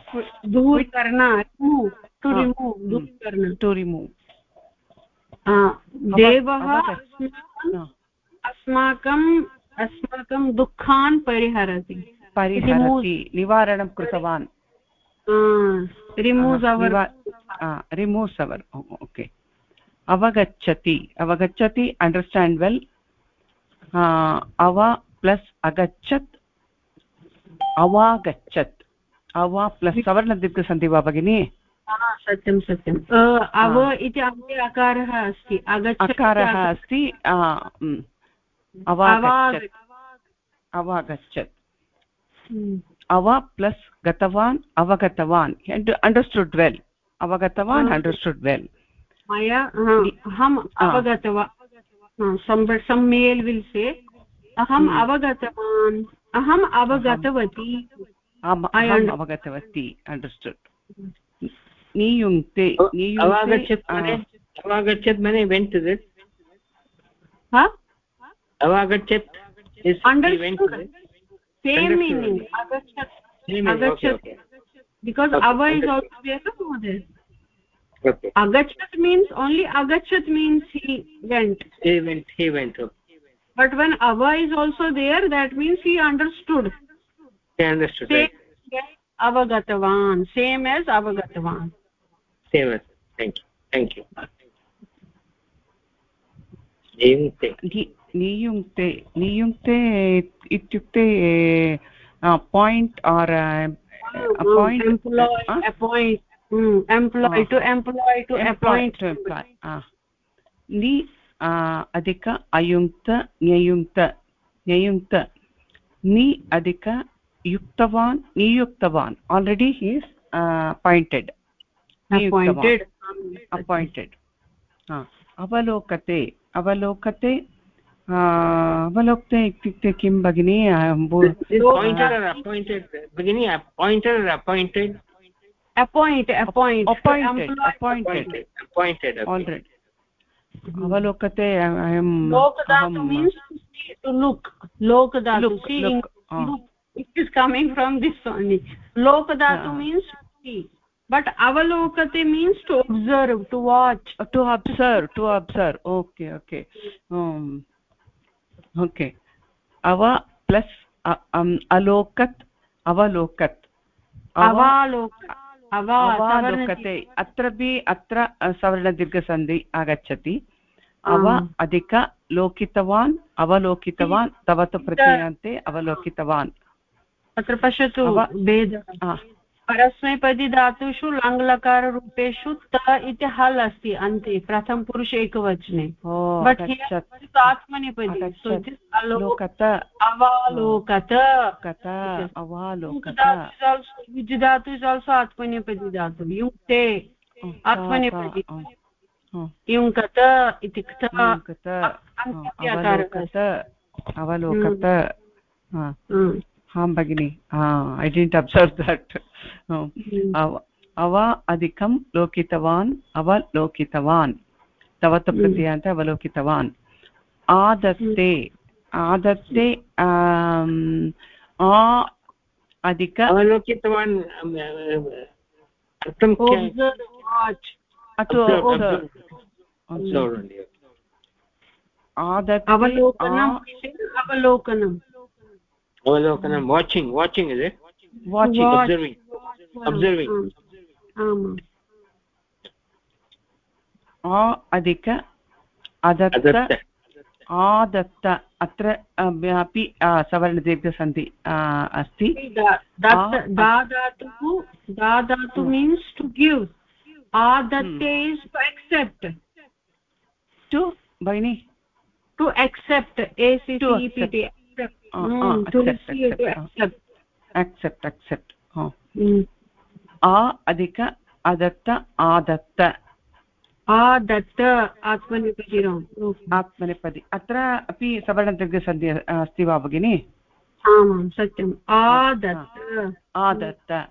दूर् करना रिमूव् टु रिमूव् दूर् करना. टु रिमूव् देवः अस्माकम् अस्माकं दुःखान् परिहरति. परिहरति. निवारणं कृतवान्. Removes our removes our okay अवगच्छति. अवगच्छति अण्डर्स्टाण्ड् वेल् अव प्लस् अगच्छत्. अवागच्छत्. अवा प्लस् सवर्णदीर्घसन्धि वा भगिनि? सत्यं सत्यम् अव इति अन्ते अकारः अस्ति. अकारः अस्ति अवागच्छत्। अवागच्छत्। अव प्लस् गतवान् अवगतवान्। अण्डर्स्टुड् वेल् अवगतवान् अण्डर्स्टुड् वेल् मया अहम् अवगतवान् सम् विल् से अहम् अवगतवान्। अहम् अवगतवती। अवगतवती अण्डर्स्टुड् नियुङ्क्ते अवागच्छत् अवागच्छत् मने went this अवागच्छत् same meaning agachat agachat because ava is also there no mother okay agachat means only agachat means he went he went he went okay. but when ava is also there that means he understood he understood same right. avagatavan same as avagatavan same as thank you thank you नियुङ्क्ते नियुङ्क्ते नियुङ्क्ते इत्युक्ते point आर् नि अधिक अयुङ्क्त न्ययुङ्क्त न्ययुङ्क्त नि अधिक युक्तवान् नियुक्तवान्. Already he is अपायिण्टेड् अपायिण्टेड् अवलोकते अवलोकते अवलोकते इत्युक्ते किं भगिनि अवलोकते look look it is coming from this only lok yeah. means see but avalokate means to observe to watch to observe to observe okay okay um okay ava plus uh, um alokat avalokat avalokat अवालोकते अत्रापि अत्र सवर्णदीर्घसन्धि आगच्छति अव अधिक लोकितवान् अवलोकितवान् तव तु प्रत्ययान्ते अवलोकितवान् अत्र पश्यतु भेदः। परस्मैपदी धातुषु लङ्लकाररूपेषु त इति हल् अस्ति अन्ते प्रथमपुरुष एकवचने। आत्मनेपदी अवालोकत। युज् इस् आल्सो आत्मनेपदी धातु। युक्ते आत्मनेपदी। युङ्कत इति अवलोकत। आं भगिनि। ऐ डिण्ट् अब्सर्व् दट् अव अधिकं लोकितवान् अवलोकितवान् तव तु प्रत्ययान्त अवलोकितवान् आदत्ते आदत्ते आ अधिक अवलोकितवान् अवलोकनम् Avalokanam, watching, watching is it? watching Watch. Observing. Observing. आ अधिक अदत्त आदत्त अत्र अपि सवर्णदीर्घसन्धि अ, अस्ति दादातुः दादातु मीन्स् टु गिव् आदत्ते इस् टु एक्सेप्ट् टु भगिनि to accept a C T accept accept accept ah Ah. अधिक अदत्त आदत्त। आदत्त आत्मनिपतिराम् आत्मनेपदि अत्र अपि सवर्णदीर्घसन्धि अस्ति वा भगिनि? आमां सत्यम्। आदत्त। आदत्त।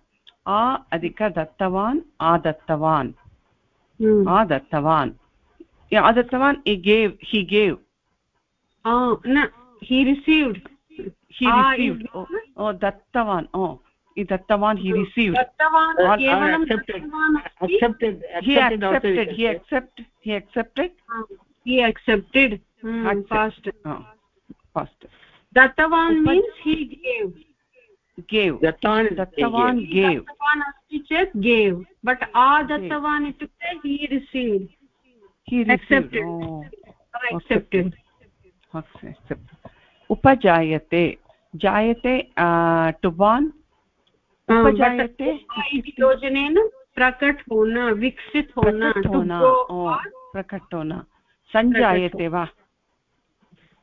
आ अधिक दत्तवान् आदत्तवान्। Hmm. आदत्तवान्। आदत्तवान् हि गेव् हि गेव् न हि Ah, he ah, received. Oh, oh dattavan. Oh he dattavan he received? Dattavan uh, He all accepted. Accepted he? Accepted he accepted he accepted? He accepted. Hmm, past. Oh, dattavan means he gave. gave. Dattavan dattavan gave. Dattavan asti chet gave. But a ah, dattavan itukte he received. He received. Accepted. Oh. accepted. Okay accepted. उपजायते। जायते टुबान् हाँ, but उपजायते योजनेन प्रकट होना विकसित होना प्रकट होना प्रकट सञ्जायते वा।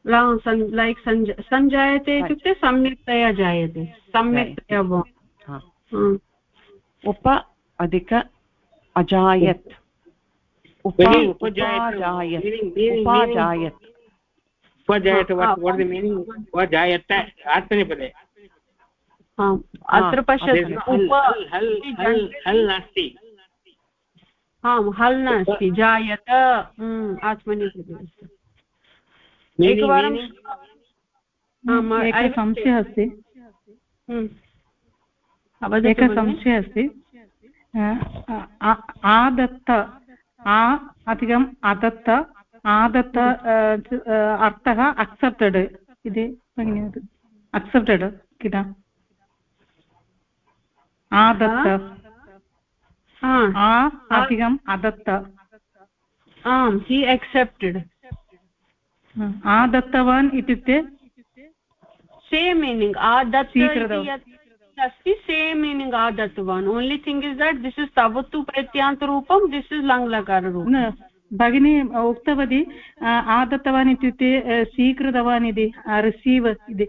ला- सं- like सञ्ज- सञ्जायते इत्युक्ते सम्यक्तया जायते सम्यक्तया वा हाँ। उप अधिक अजायत्। उपाजायत्. उपाजायत् Ah, the meaning? Upajayata, Atmanipade. आम् Ah, अत्र पश्यतु hal nasti. आम् हल् नास्ति जायत हम्म, आत्मनेपदी एकवारं एकः संशयः अस्ति हम्म। एकः। संशयः अस्ति आदत्त आ अधिकम् अदत्त आदत्त अर्थः अक्सेप्टेड् इति भगिनि अक्सेप्टेड् किल आदत्त अधिकम् अदत्त आम् हि एक्सेप्टेड् आदत्तवान् इत्युक्ते सेम् मीनिङ्ग् आदत्त अस्ति same meaning आदत्तवान् only thing is that this is तवतु प्रत्यान्तरूपं दिस् इस् लङ्लकाररूपम् भगिनी उक्तवती आदत्तवान् इत्युक्ते स्वीकृतवान् इति रिसीव् इति।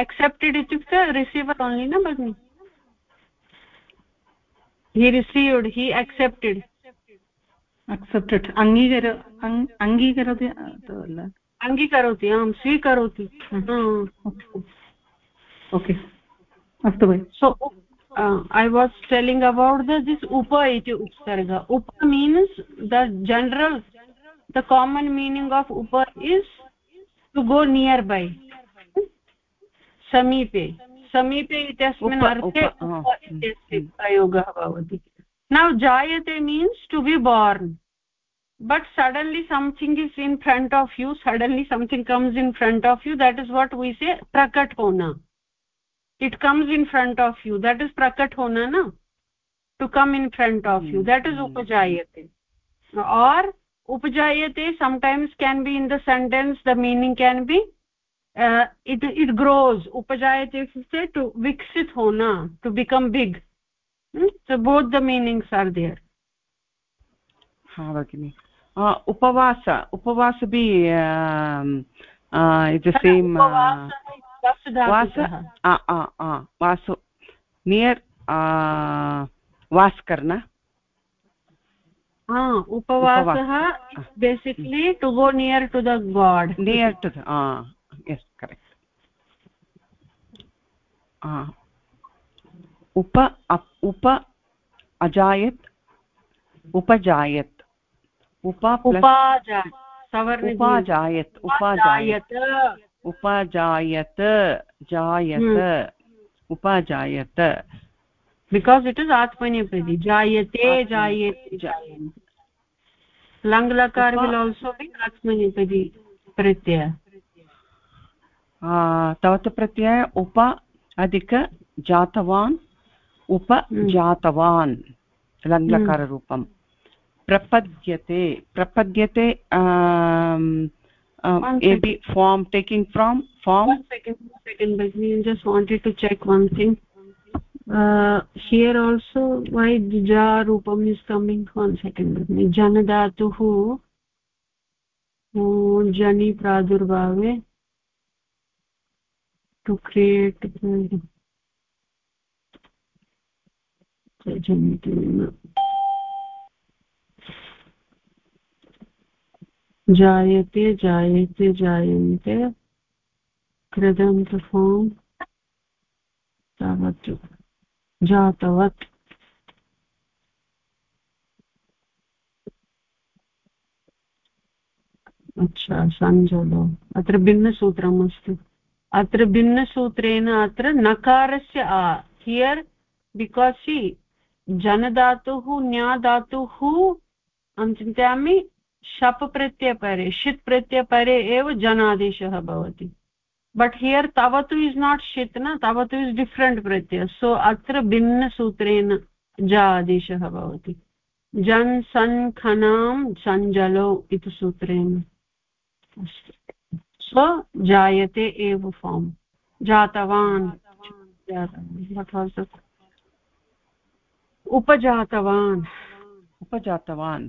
एक्सेप्टेड् इत्युक्ते रिसीवर् ओन्लि न भगिनि? हि रिसीव्ड् हि एक्सेप्टेड् अक्सेप्टेड् अङ्गीकर अङ्गीकरोति अङ्गीकरोति आं स्वीकरोति। ओके अस्तु भगिनि। Uh, i was telling about the this upa iti upsarga upa means the general the common meaning of upa is to go nearby समीपे समीपे इत्यस्मिन् उप- अर्थे उप- हा, उप इत्यस्य प्रयोगः भवति नौ जायते means to be born but suddenly something is in front of you suddenly something comes in front of you that is what we say prakat hona It comes in front of you that is प्रकट् होन न to come in front of you that is उपजायते or उपजायते sometimes can be in the sentence the meaning can be it it grows उपजायते इत्युक्ते to विकसित् होन to become big so both the meanings are there उपवास उपवास बि वास वासु near वास् कर्न उपवासः basically to go near to the god near to yes correct उप उप अजायत् उपजायत् उप plus उपाजायत् उपाजायत् उपजायत जायत हम्म। उपजायत। बिकास् इट् इस् आत्मनेपदि जायते जायते प्रत्यय। तावत् प्रत्यय उप अधिक जातवान्। उप जातवान् लङ्लकाररूपं हम्म। प्रपद्यते। प्रपद्यते एबि form taking from form second one but we just wanted to check one thing uh, here also why ja rupam is coming one second janadatuh jani pradurbhave to create जायते जायते जायन्ते कृदन्त फार्म् तावत् जातवत्। अच्छा सञ्जलो। अत्र भिन्नसूत्रम् अस्ति। अत्र भिन्नसूत्रेण अत्र नकारस्य आ, हियर्, बिकास् सि जनधातुः, न्याधातुः अहं चिन्तयामि शप् प्रत्ययपरे षित् प्रत्ययपरे एव जनादेशः भवति। बट् हियर् तवतु इस् नाट् षित् न तवतु इस् डिफ्रेण्ट् प्रत्यय सो अत्र भिन्नसूत्रेण ज आदेशः भवति। जन् सन् खनां सञ्जलौ इति सूत्रेण। स्व जायते एव फार्म् जातवान्। उपजातवान्। उपजातवान्।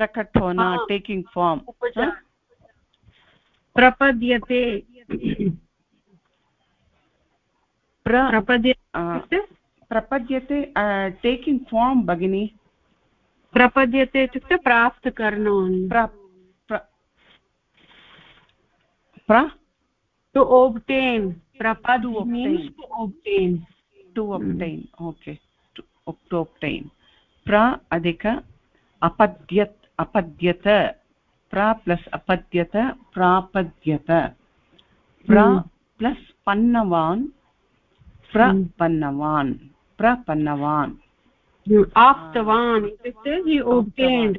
प्रकट होना हाँ। टेकिंग फॉर्म हाँ। प्रपद्यते। प्रपद्यते टेकिंग फॉर्म भगिनी। प्रपद्यते इत्युक्ते प्राप्त करणं टु ओब्टेन् प्रपदीन्स् ओके अधिक अपद्यत्। Pra plus apadyat prapadyat pra hmm. plus pannavan prapannavan prapannavan aftavan इत्युक्ते obtained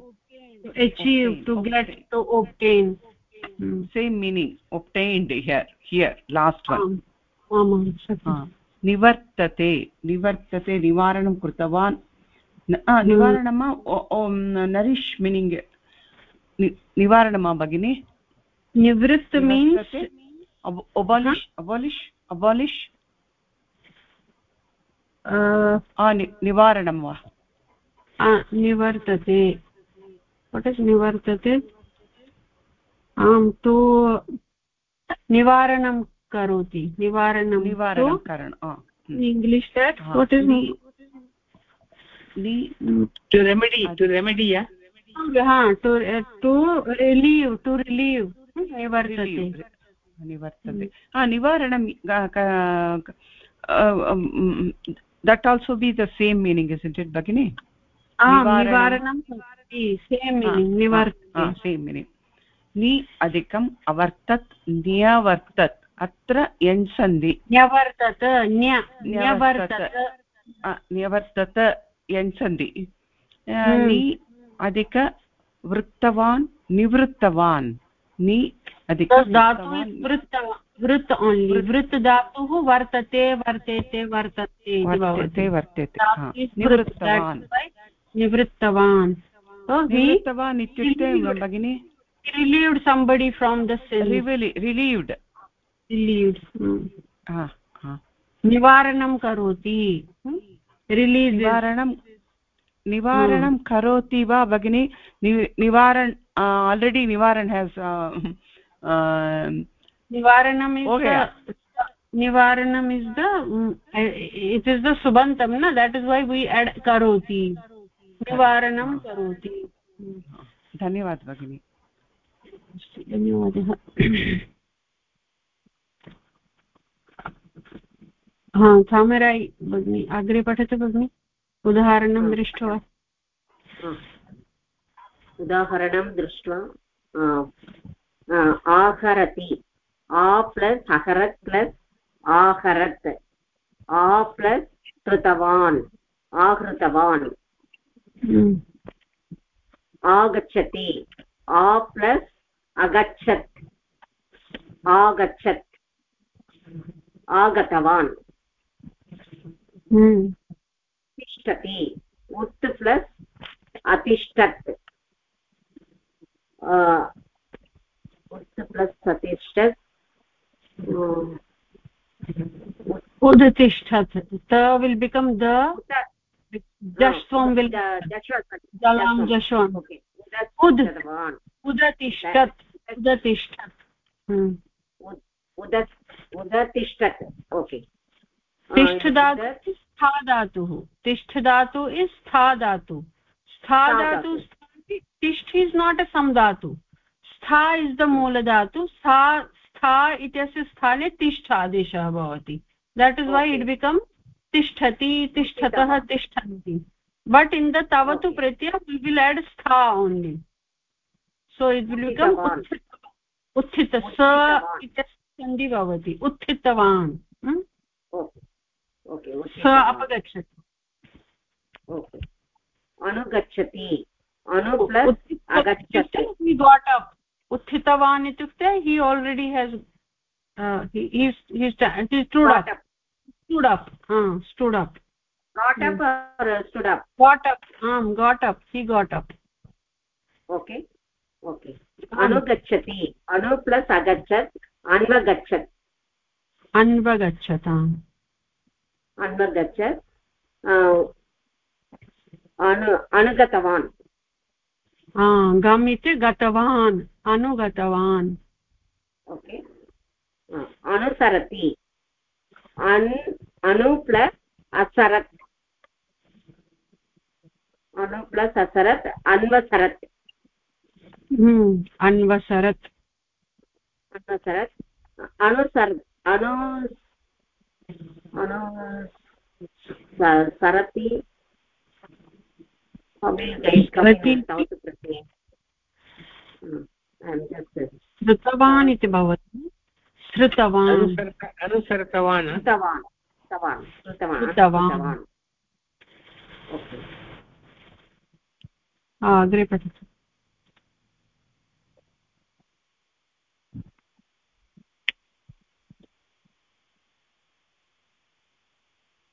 to achieve to get to obtain same meaning obtained here here last one निवर्तते निवर्तते निवारणं कृतवान् निवारणं नरिश् मीनिङ्ग् निवारणं भगिनि निवृत्त मीन्स् अबालिश् अबालिश् अबालिश् निवारणं वा निवर्तते निवर्तते आम् तु निवारणं करोति निवारणं निवारणं करणं English that what is to remedy to remedy yeah ha to to relieve to relieve nivartate nivartate ha nivaranam that also be the same meaning isn't it bagini ah nivaranam same meaning nivartate same meaning नि अधिकम् अवर्तत् न्यवर्तत् अत्र यञ्सन्धि न्यवर्तत न्यवर्तत यञ्सन्धि नि अधिक वृत्तवान् निवृत्तवान्। नि अधिक वृत् धातुः वर्तते वर्तेते वर्तते वर्तते वर्तते निवृत्तवान्। निवृत्तवान्। निवृत्तवान् इत्युक्ते भगिनी। relieved somebody from the sin. relieved. relieved relieved ha ha release निवारणं निवारणं करोति वा भगिनि? निवारण आलरेडि निवारण has निवारणम् is the it is the सुबन्तं न that is why we add करोति निवारणं करोति धन्यवादः भगिनि। धन्यवादः। हा थामराय् भगिनि अग्रे पठतु भगिनि उदाहरणं दृष्ट्वा उदाहरणं दृष्ट्वा आहरति आ प्लस् अहरत् प्लस् आहरत् आ प्लस् कृतवान् आहृतवान् हम्म। आगच्छति आ प्लस् अगच्छत् आगच्छत् आगतवान्। तिष्ठति उत् प्लस् अतिष्ठत् उत् प्लस् अतिष्ठत् udtishtat the will become the jasvam will jalam jashwan ud udatishtat udatishtat उदतिष्ठत् ओके तिष्ठ धातु स्था धातुः तिष्ठ धातु इस् स्था धातु स्था धातु तिष्ठ इस् नाट् अ सम् धातु स्था इस् द मूल धातु सा स्था इत्यस्य स्थाने तिष्ठ आदेशः भवति। That is why it become तिष्ठति तिष्ठतः तिष्ठन्ति। बट् इन् द तव तु प्रत्यय वि विल् एड् स्था only so it will become उत्थित। स इत्यस्य सन्धि भवति। उत्थितवान्। स अपगच्छति। अनुगच्छति। अनु प्लस् अगच्छति। गाट् अप् उत्थितवान् इत्युक्ते he already has stood up stood up stood up got up. or stood up? Got up. Um got up. He got up. Okay okay. अनुगच्छति अनु प्लस् अगच्छत् अन्वगच्छत् अन्वगच्छताम् अन्वगच्छत् अनु अनुगतवान् गम् इति गतवान् अनुगतवान् ओके अनुसरति अन् अनु प्लस् असरत् अनु प्लस् असरत् अन्वसरत् अन्वसरत् अनुसरत् अनुसर् अनु अनु सरति श्रुतवान् इति भवति श्रुतवान् अनुसृतवान् श्रुतवान् श्रुतवान् अग्रे पठतु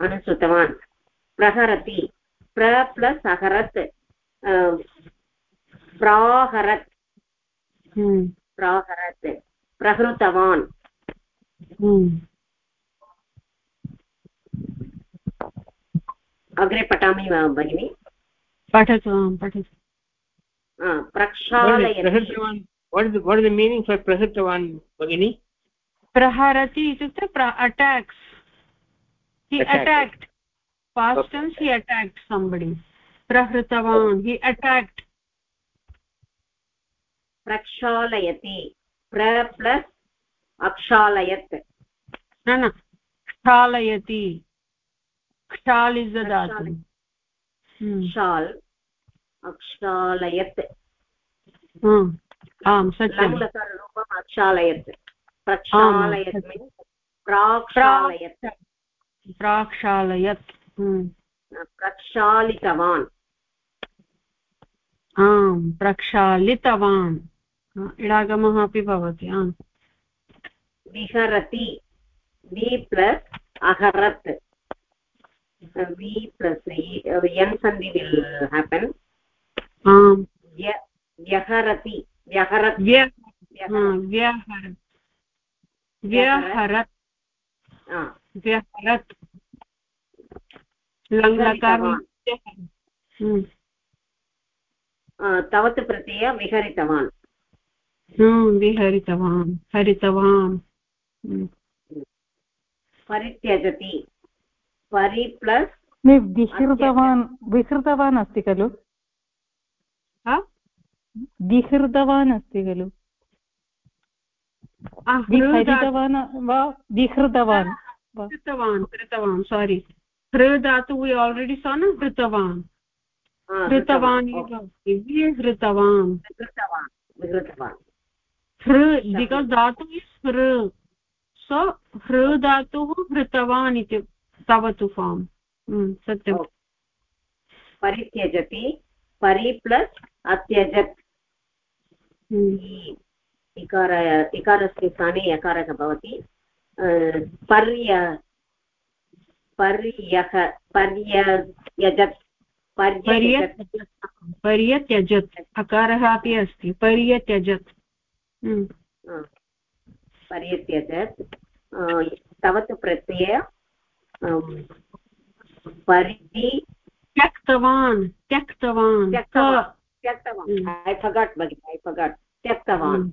अनुसृतवान् प्रहरति। प्र प्लस् अहरत् प्राहरत्। हम्म। प्राहरत्। प्रहृतवान्। हम्म। अग्रे पठामि वा भगिनि? पठतु पठतु। प्रक्षालयति। What is the meaning for prahitavan bagini praharati itukte attacks he attacked past okay. tense he attacked somebody prahritavan he attacked prakshalayati pra plus akshalayat no no kshalayati kshal is the dhatu shal akshalayat आम् सत्यं रूपम् अक्षालयत् प्रक्षालयत् means प्राक्षालयत् प्राक्षालयत् प्रक्षालितवान्। आम् प्रक्षालितवान्। इडागमः अपि भवति आम् विहरति। वि plus अहरत्। वि plus यन् सन्धि will happen? आम्। व्यहरति। व्यहरत्। व्यहरत्। व्यहरत् व्यहरत् हम्म। तवत् प्रत्यय विहरितवान्। हम्म, विहरितवान् हरितवान्। हम्म। परित्यजति। परि प्लस् विहृतवान् विहृतवान् अस्ति खलु? विहृतवान् अस्ति खलु? विहरितवान् वा विहृतवान् कृतवान् कृतवान् सारी हृ धातु वि आल्रेडि सा न कृतवान् एव विहृतवान् हृ बिकास् धातु इस् हृ सो हृ धातुः हृतवान् इति तव तु फार्म् सत्यं परित्यजति परि प्लस् अत्यजत् इकार इकारस्य स्थाने यकारः भवति। पर्य पर्यः पर्ययजत् पर्यत्यजत्। अकारः अपि अस्ति। पर्यत्यजत्। हम्म। पर्यत्यजत्। तवत् प्रत्यय परि त्यक्तवान् त्यक्तवान्। त्यक्तवान्। ऐ फगाट् भगिनि ऐ फगाट् त्यक्तवान्।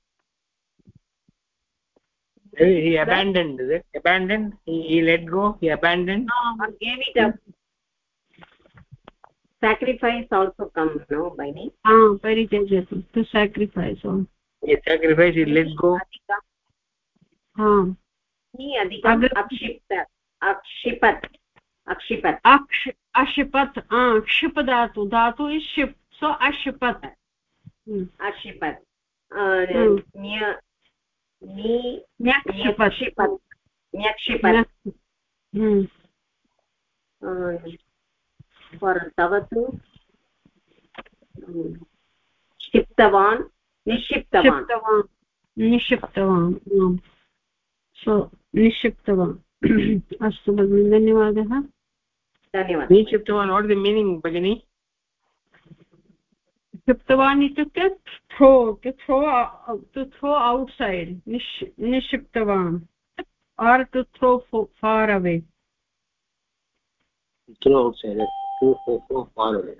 he abandoned is it abandoned he, he let go he abandoned no, gave it up sacrifice also comes no by me ah parityajati to sacrifice oh he sacrifice he let go ha ni adhikam akshipta akshipat akshipat aksh ashipat ah kship dhatu dhatu is ship so ashipat hmm. ashipat uh, hmm. न्यक्षिपत् न्यक्षिपत् तव तु क्षिप्तवान् निक्षिप्तवान् निक्षिप्तवान् सो निक्षिप्तवान् अस्तु भगिनि धन्यवादः धन्यवादः निक्षिप्तवान् what the meaning भगिनी क्षिप्तवान् इत्युक्ते throw to throw to throw outside निक्षिप्तवान्। Or to throw far away throw outside to so far away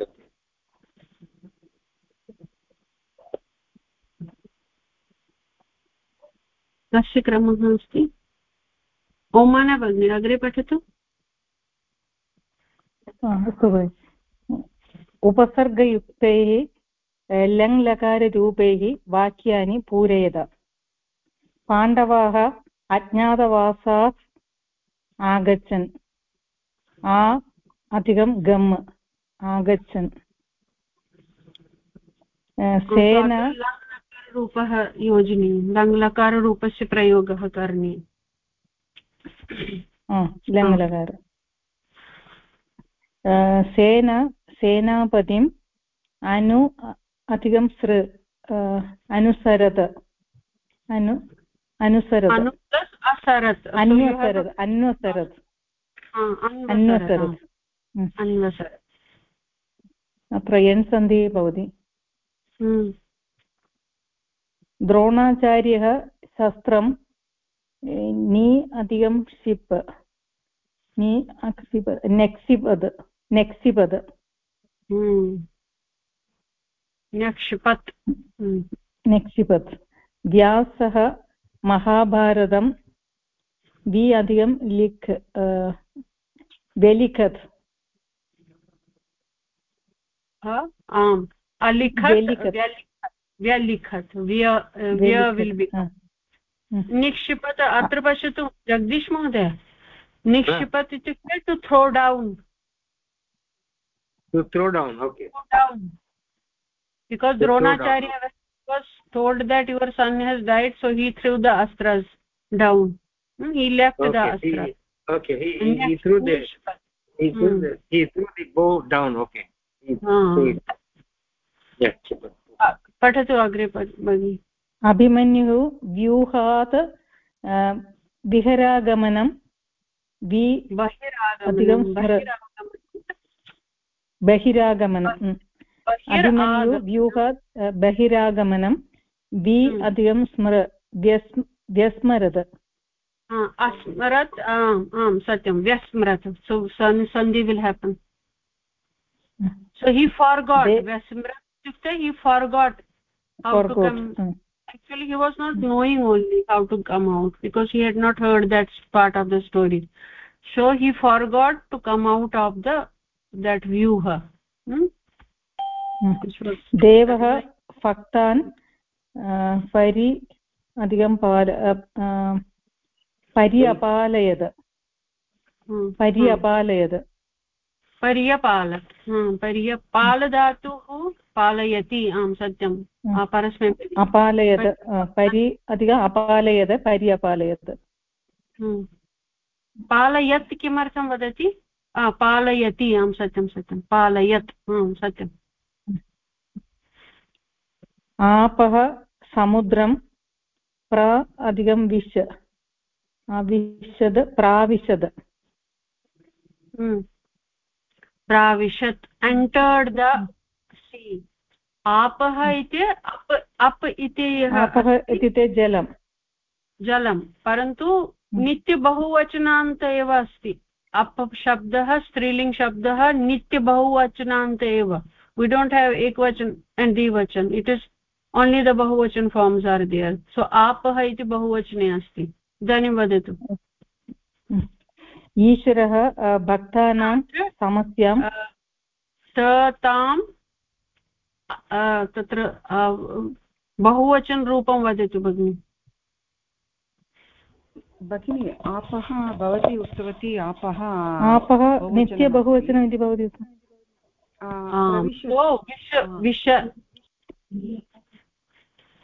कस्य क्रमः अस्ति। ओमाना भगिनी अग्रे पठतु अस्तु भगिनि उपसर्गयुक्तैः लङ्लकाररूपैः वाक्यानि पूरयत पाण्डवाः अज्ञातवासात् आगच्छन् आ अधिकं गम् आगच्छन् सेन रूपः योजनीयं लङ्लकाररूपस्य प्रयोगः करणीयः लङ्लकार सेन सेनापतिम् अनु अधिकं सृ अनुसरत अनु अनुसरत। अनुसरत् अन्वसरत्। अन्वसरत् अन्वसरत्। अन्वसरत्। अत्र सन्धिः भवति। हम्म। द्रोणाचार्यः शस्त्रं नि अधिकं क्षिप् नि अक्षिप नेक्सिपद नेक्सिपद न्यक्षिपत् निक्षिपत् व्यासः महाभारतं वि अधिकं लिख् व्यलिखत् आम् व्यलिखत् निक्षिपत् अत्र पश्यतु जगदीश महोदय निक्षिपत् इत्युक्ते to throw down okay. Throw down. Because dronacharya was told that your son has died so he threw the astras down hmm? he left okay, the astra he, okay he, he, he threw the he threw hmm. the he threw the bow down okay पठतु अग्रे भगिनि अभिमन्युः व्यूहात् विहरागमनं बहिरागमनं बहिरागमनं व्यूहात् बहिरागमनं वि हम्म। अधिकं स्मर व्यस् व्यस्मरत् अस्मरत् आम् सत्यं व्यस्मरत् so सन्धि will happen so he forgot they, vyasmrat itukte he forgot how forgot. to come actually he was not knowing only how to come out because he had not heard that part of the story so he forgot to come out of the that vyuha hmm? देवः फक्तान् परि अधिकं पाल परि अपालयत् परि अपालयत् पर्यपालत् पर्यपालधातुः पालयति आं सत्यं परस्मै अपालयत् परि अधिक अपालयत् परि अपालयत् पालयत् किमर्थं वदति? पालयति आं सत्यं सत्यं। पालयत् सत्यम्। आपः समुद्रं प्र अधिकं विश विशद प्राविशद। प्राविशत्। एण्टर्ड् द सी आपः इति अप् अप् इति आपः इत्युक्ते जलं जलं परन्तु नित्यबहुवचनान्त एव अस्ति। अप् शब्दः स्त्रीलिङ्गशब्दः नित्यबहुवचनान्त एव। We don't have ekvachan and dvachan it is only the bahuvachan forms are there so apah iti bahuvachane asti idanim vadatu ईश्वरः भक्तानां समस्यां तां तत्र बहुवचनरूपं वदतु भगिनि भगिनि आपः भवती उक्तवती आपः आपः नित्यबहुवचनम् इति भवति विश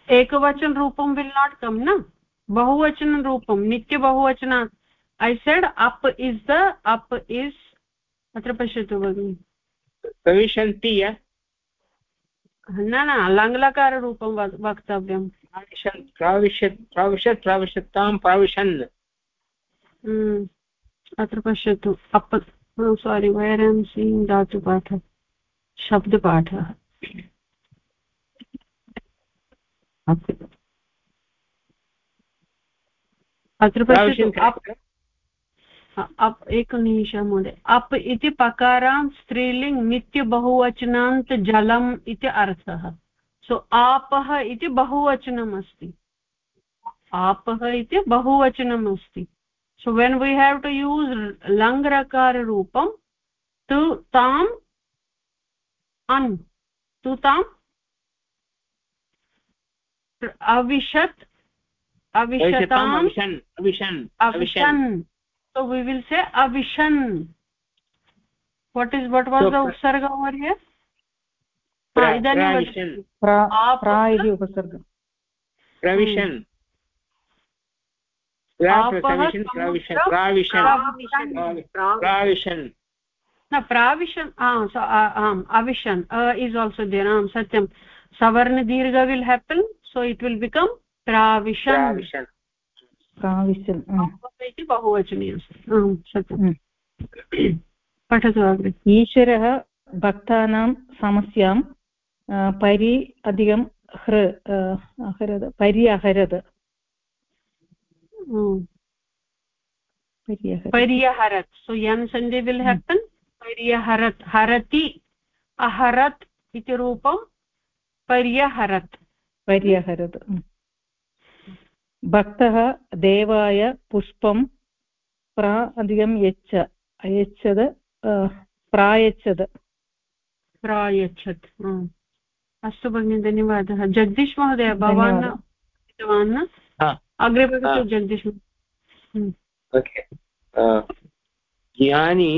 एकवचनरूपं विल् नाट् कम् न? बहुवचनरूपं नित्यबहुवचनात् I said up is the up is अत्र पश्यतु भगिनि। प्रविशन्ति न न लङ्लकाररूपं वक्तव्यं प्राविशत् प्राविशत् प्राविशत्तां प्राविशन्। अत्र पश्यतु। Up sorry where am seeing धातुपाठः शब्दपाठः। अत्र पश्यतु अप् एकनिमिषः महोदय। अप् इति पकारां स्त्रीलिङ्ग् नित्यबहुवचनान्त जलम् इति अर्थः। सो आपः इति बहुवचनम् अस्ति आपः इति बहुवचनम् अस्ति so when we have to use लङ्घ्रकाररूपं तु ताम् अन् तु ताम् अविशत् अविशताम् अविशन् so we will say avishan what is what was so, the upsarga over here idanim pra pra iti upasarga pravishan pravishan pravishan pravishan न प्राविशन् आम् अविशन् इस् आल्सो देर् आम् सत्यं सवर्ण दीर्घ will happen so it will become provision प्राविशन् इति बहुवचने अस्ति पठतु अग्रे ईश्वरः भक्तानां समस्यां परि अधिकं हृ अहरद परि अहरद पर्यहरत् सो यन् सन्धि विल् हेपन् पर्यहरत् हरति अहरत् इति रूपं पर्यहरत् पर्यहरत् भक्तः देवाय पुष्पं प्रा अधिकं यच्छ अयच्छद प्रायच्छद प्रायच्छत् अस्तु भगिनि धन्यवादः जगदीश महोदय भवान् उक्तवान् अग्रे वदतु जगदीश ज्ञानी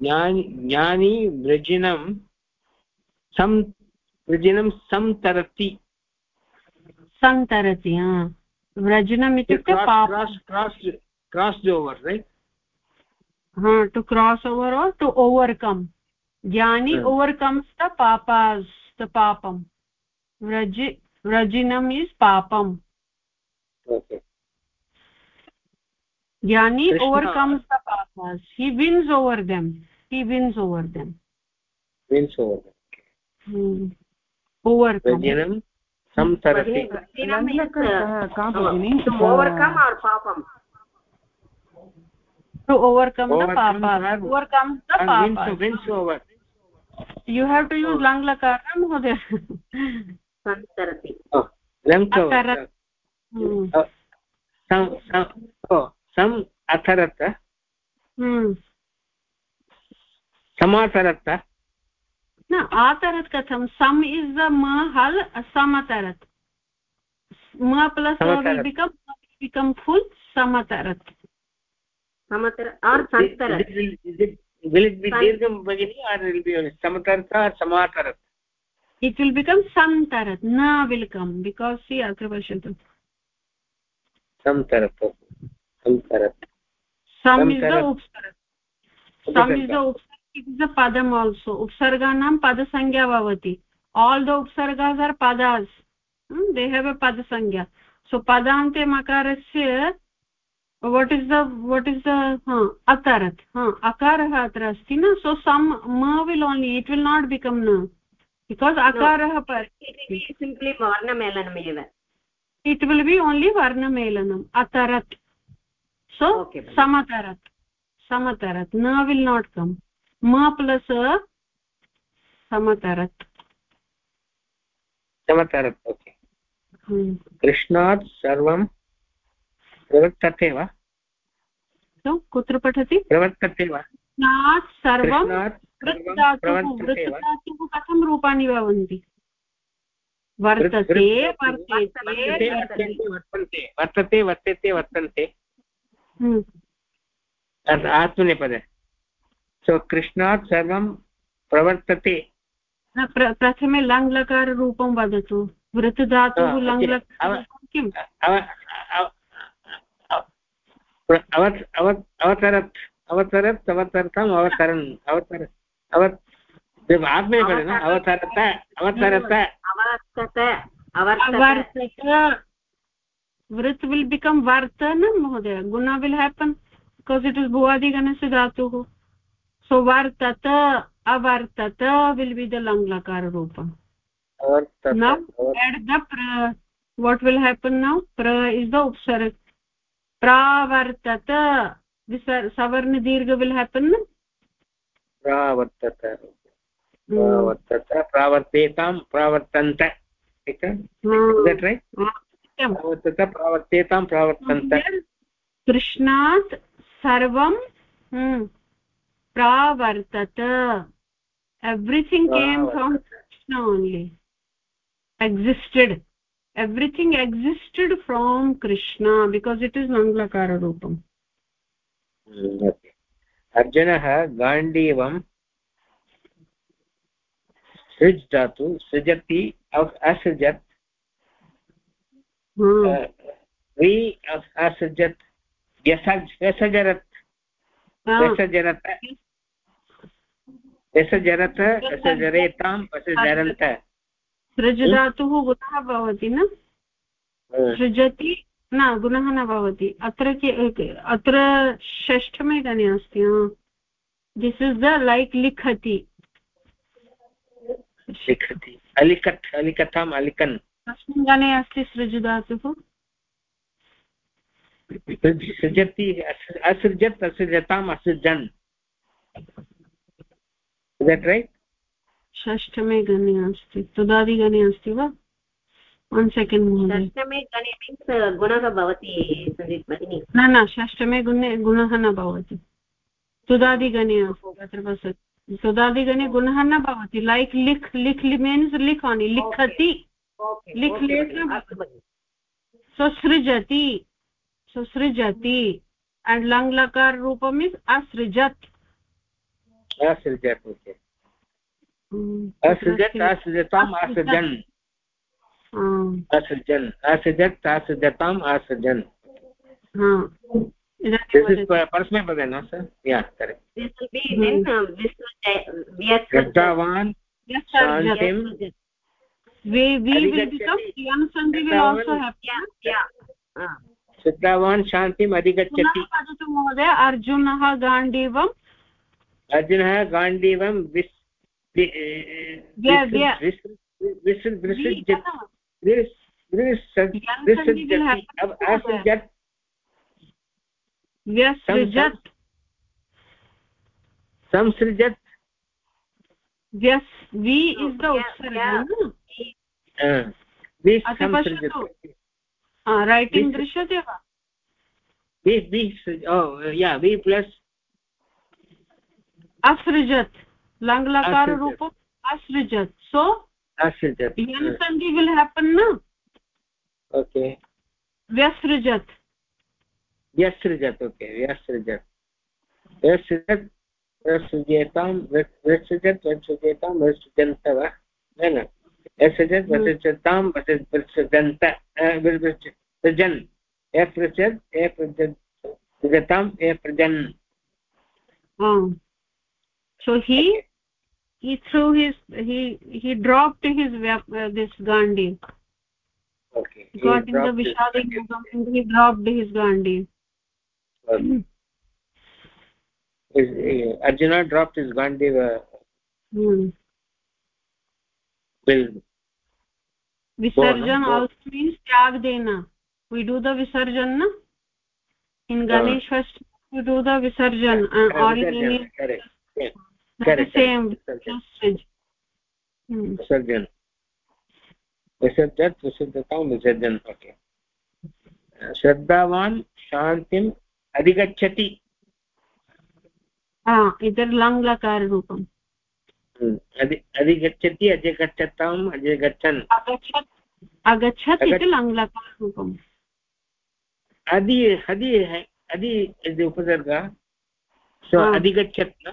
ज्ञानी वृजिनं सं वृजिनं संतरति सन्तरति व्रजनम् इत्युक्ते क्रास्ड् ओवर् रैट् हा to cross over or to overcome ज्ञानी ओवर्कम्स् द पापास् द पापं व्रजि व्रजिनम् इस् पापम् ज्ञानी ओवर्कम्स् द पापास् he wins over them he wins over them wins over them. Overcome व्यजनं संसरति का भगिनि overcome or papam to overcome the papa overcome the and wins papa wins over you have to use Oh. lang lakara mohoday sansarati oh hmm uh, some some oh some atharat hmm समातरत ना आतरत कथम सम is the म हल समतरत। म plus will become become full समतरत समतरत? और संतरत will it be दीर्घम भगिनी और इट विल सम इज़ द उपसर्ग सम इज़ द उपसर्ग इट् इस् अ पदम् आल्सो उपसर्गाणां पदसंज्ञा भवति आल् द उपसर्गास् आर् पदास् दे हेव् अ पदसंज्ञा सो पदान्ते मकारस्य what is the what is the हा अकारः अत्र अस्ति न सो सम् म will only it will not become न बिकास् अकारः सिम्प्लि वर्णमेलनमेव इट् विल् बि ओन्लि वर्णमेलनम् अतरत् सो समतरत् समतरत् न will not come a samatarat samatarat okay hmm. कृष्णात् सर्वं प्रवर्तते वा kutra patati प्रवर्तते वा कृष्णात् सर्वं वृत्तधातुः कथं रूपाणि भवन्ति वर्तते वर्तते वर्तन्ते वर्तते वर्तते वर्तन्ते आत्मनेपदे सो कृष्णात् सर्वं प्रवर्तते प्रथमे लङ्लकाररूपं वदतु। वृत्तधातुः किम्? अवतरत् अवतरत् अवतरतम् अवतरन् अवतर अवत् आत्मनेपदे न अवतरत अवतरत। avartat वृत् विल् बिकम् वर्तन महोदय। गुण will happen because it is भुवादिगणस्य धातुः। so vartata avartata will be the lang roopa. now add the pra what will happen now? Pra is the upsarg pravartata this savarna dirgha will happen na? Pravartata. Hmm. Pravartata pravartetam pravartanta. Hmm. Is that right? Hmm. Pravartata pravartetam pravartanta. Krishnat sarvam hmm. प्रावर्तत everything came from krishna only existed everything existed from krishna because it is manglakara roopam Hmm. अर्जुनः गाण्डीवं सृज् धातु सृजति अ- असृजत् hmm. वि असृजत् व्यसज् व्यसजरत् Ah. व्यसजरत व्यसजरत व्यसजरेतां व्यसजरन्त सृजधातुः गुणः भवति न? सृजति न गुणः न भवति। अत्र के- अत्र षष्ठमे गणे अस्ति दिस् इस् द लैक् लिखति। लिखति। अलिखत् अलिकथाम् अलिकन् कस्मिन् गणे अस्ति सृजधातुः? सृजति असृजत् असृजताम् असृजन्। दट् रैट् षष्ठमे गणे अस्ति तुदादिगणे अस्ति वा वन् सेकेण्ड् महोदय षष्टमे गणे मीन्स् गुणः भवति सञ्जित् भगिनि न न षष्ठमे गुणे गुणः न भवति तुदादिगणे तत्र पश्यतु तुदादिगणे गुणः न भवति लैक् लिख् लिख् मीन्स् लिख् लिखति लिख् सुसृजति सुसृजति and lang lakar rupam is asrijat. असृजत् Hmm. असृजत् असृजताम् असृजन् Ah, असृजन् असृजत् असृजताम् असृजन् ah. इदानीं दिस् इस् वदतु. परस्मैपदे न सर् या this will be then uh, visruja vyasruja श्रद्धावान् Yes, sir. We we will become Yan Sandhi will also happen. yeah. Yeah. Ah. श्रद्धावान् शान्तिम् पुनः अधिगच्छति वदतु महोदय अर्जुनः गाण्डीवम् अर्जुनः गाण्डीवं विस् व्यसृजत्। संसृजत्। रैटिङ्ग् दृश्यते वा? वि वि या वि प्लस् असृजत् लङ्लकाररूपम् असृजत् सो असृजत् सन्धि विल् हेपन् न ओके व्यसृजत् व्यसृजत् ओके व्यसृजत् व्यसृजत् व्यसृजेतां व्यसृजत् व्यसृजेतां व्यसृजन्त वा न व्यसृजत् व्यसृजतां व्यसृजन्त सृजन् एपृजत् एपृजत् सृजताम् एपृजन् so he okay. he threw his he he dropped his uh, this gandhi okay he got in the vishali and he dropped his gandhi okay. uh, arjuna dropped his gandhi uh, hmm. will visarjan also means tyag dena we do the visarjan na in ganesh fest we do the visarjan uh, or in any correct yeah. Same visarjan विसर्जत् विसर्जन् okay श्रद्धावान् शान्तिम् अधिगच्छति either लङ् लकाररूपम् अधिगच्छति अधिगच्छताम् अधिगच्छन् अगच्छत् अगच्छत् इति लङ् लकाररूपम् अधि हदि अधि उपसर्ग सो अधिगच्छत् न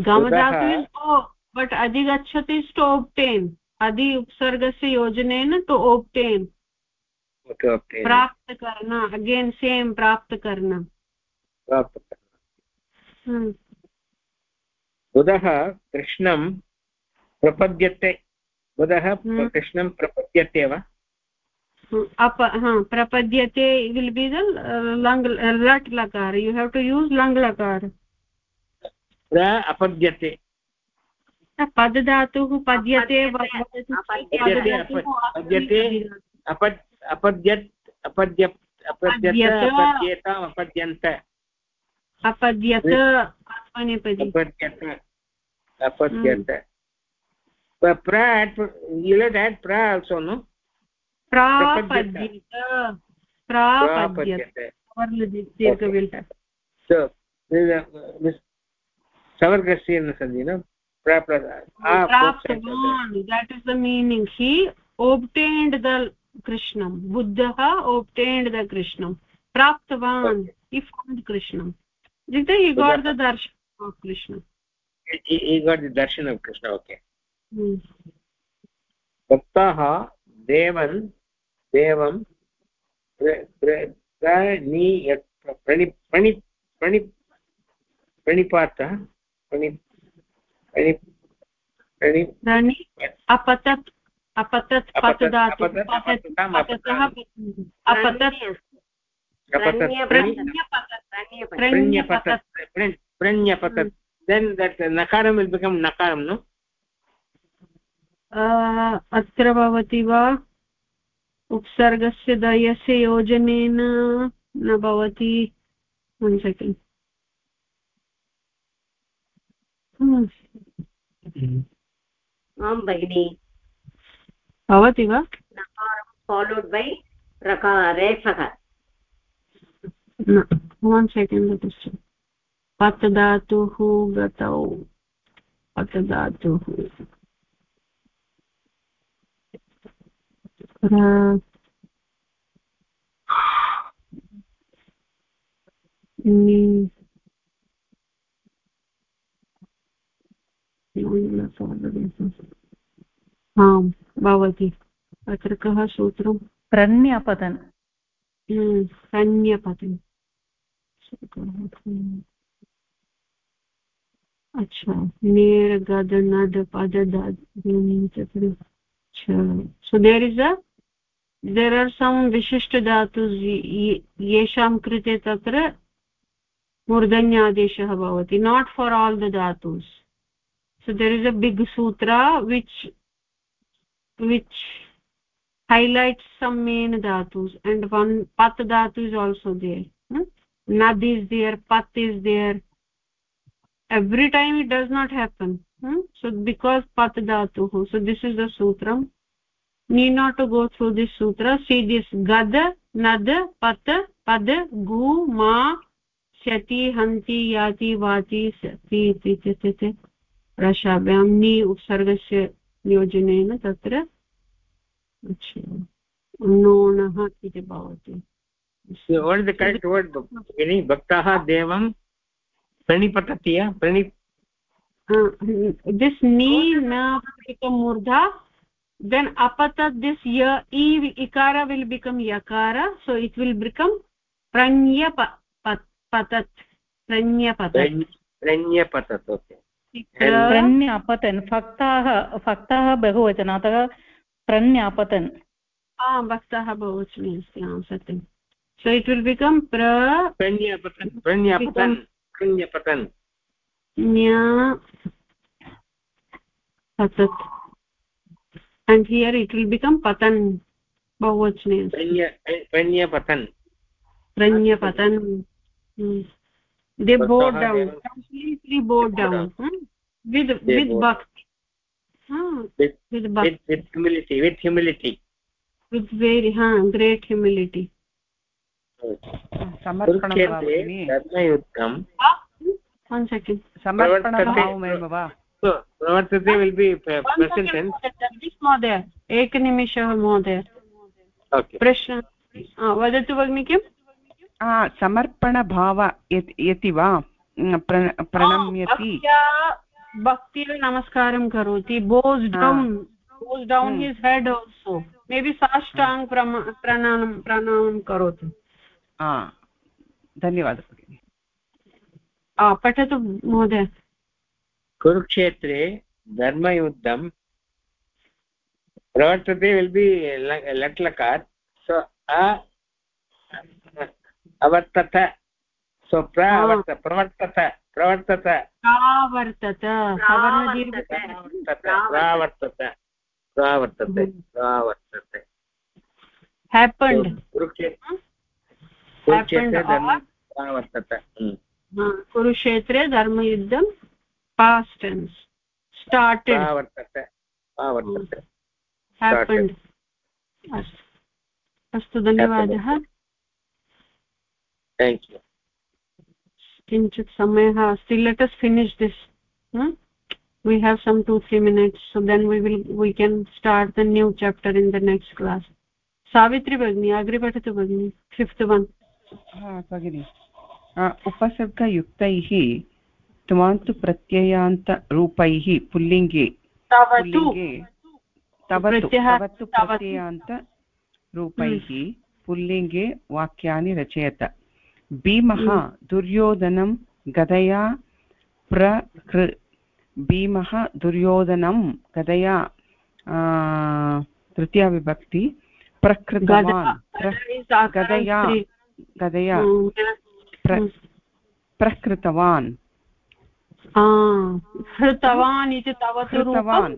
okay gamadhatu is oh but adhigachati is to obtain अधि उपसर्गस्य योजनेन टु ओप्टेन् प्राप्त कर्ण अगेन् सेम् प्राप्त कर्ण बुधः कृष्णं प्रपद्यते। बुधः कृष्णं प्रपद्यते वा? अप हा प्रपद्यते विल् बि द लङ् लट् लकार। यु हेव् टु यूस् लङ् लकार। अपद्यते। पदधातुः पद्यते पद्यते। अपद्यत् अपद्य अपद्यताम् अपद्यन्त। अपद्यत अपद्यत अपद्यत pra you let that pra also no? prapadyat prapadyat दीर्घविल्ट so this savargasya सन्ति न praptavan that is the meaning he obtained the krishnam buddha obtained the krishnam praptavan okay. he found krishnam jita he got the darshan of krishna he, he got the darshan of krishna okay भक्ताः देवन् देवं प्रणि प्रणि प्रणि प्रणिपात प्रणि अपतत् अपतत् पत् दातु अपतः अपतत् then that nakaram will become nakaram no? अत्र भवति वा? उपसर्गस्य दयस्य योजनेन न भवति. One second आं भगिनि। भवति वा? नकारं फालोड् बै रेफः वन् सेकेण्ड् पत् धातुः गतौ। पत् धातुः आम् भवति। अत्र कः सूत्रं? प्रण्यपतन् हम्म, प्रण्यपतन् अच्छा नेर गद नद पद so there is a there are some विशिष्ट धातुस् येषां कृते तत्र मूर्धन्यादेशः भवति। Not for all the dhatus so there is a big sutra which which highlights some main dhatus and one pat dhatu is also there. Hmm? is there pat is there. Every time it does not happen. Hmm? so because pat dhatu so this is the sutram. Need not to go through this sutra. See this gad nad pat pad gu ma shati hanti yati vati sati प्रश्राव्यां नि उपसर्गस्य नियोजनेन तत्र नोणः इति भवति। भक्ताः देवं प्रणिपतति this नी न मूर्धा देन् अपत दिस् य इकार विल् बिकम् यकार सो इट् विल् बिकम् प्रण्यप पतत् प्रण्यपत प्रण्यपतत् ओके प्रण्यापतन् भक्ताः भक्ताः बहुवचन अतः प्रण्यापतन् आम् भक्ताः बहुवचने अस्ति आम् सत्यं। सो इट् विल् बिकम् प्रण्यपतन् हियर् इट् विल् बिकम् पतन् बहुवचने प्रण्यपतन् प्रण्यपतन् hmm. They bow down completely bow down hmm? with they with bhakti huh? with, with bhakti with, with humility with humility with very ha huh, great humility समर्पणयुक्तं one second समर्पणभावमेव वा प्रवर्तते will be present tense महोदय एकनिमिषः महोदय प्रश्न वदतु भगिनि किम् समर्पणभाव यति वा? प्रणम्यति। भक्तिः नमस्कारं करोति। Bows down bows down his head also may be साष्टाङ्ग् प्रणामं प्रणामं करोतु। धन्यवादः भगिनि। पठतु महोदय। कुरुक्षेत्रे धर्मयुद्धं प्रवर्तते विल् बि लट्लकार सो अवर्तत। सो प्रवर्त प्रवर्तत। प्रवर्तत। प्रावर्तत। प्रावर्तत। प्रावर्तते। प्रावर्तते। हेपण्ड् कुरुक्षेत्र। धर्मयुद्धं पास्ट् टेन्स् स्टार्टेड् वर्तते वर्तते हेपण्ड् अस्तु अस्तु धन्यवादः। थेङ्क् यू किञ्चित् समयः अस्ति let us finish this we have some 2 3 minutes so then we will we can start the new chapter in the next class savitri bagni agre patatu bagni fifth one भगिनि उपसर्गयुक्तैः त्वान्तु प्रत्ययान्तरूपैः पुल्लिङ्गे तवतु प्रत्ययान्तरूपैः पुल्लिङ्गे वाक्यानि रचयत भीमः दुर्योधनं गदया प्रकृ भीमः दुर्योधनं गदया तृतीयाविभक्ति प्रकृतवान्। गदया गदया प्रकृतवान्। हृतवान् इति प्रकृतवान्।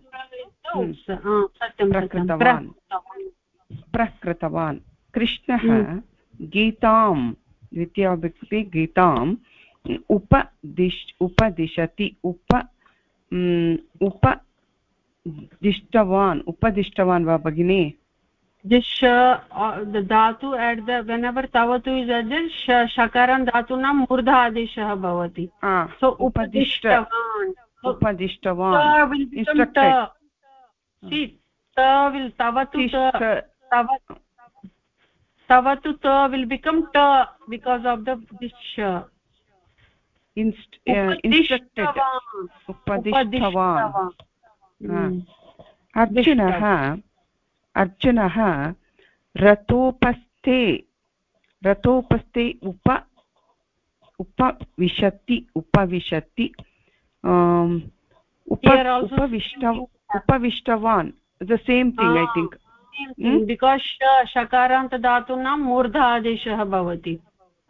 प्रकृतवान्। कृष्णः गीतां द्वितीया विभक्ति गीताम् उपदिश उपदिशति उप उपदिष्टवान् उपदिष्टवान् वा भगिनी? दिश धातु एट् द वेनेवर् तवतु इस् अड् शकरं धातूनां मूर्धादेशः भवति उपदिष्टवान् tavatu ta will become ta because of the this इन्स्ट्रक्टेड् उपदिष्टवान् अर्जुनः अर्जुनः रथोपस्थे रथोपस्थे उप उपविशति उपविशति उपविष्ट उपविष्टवान् the same thing I think because शकारान्त धातूनां मूर्ध आदेशः भवति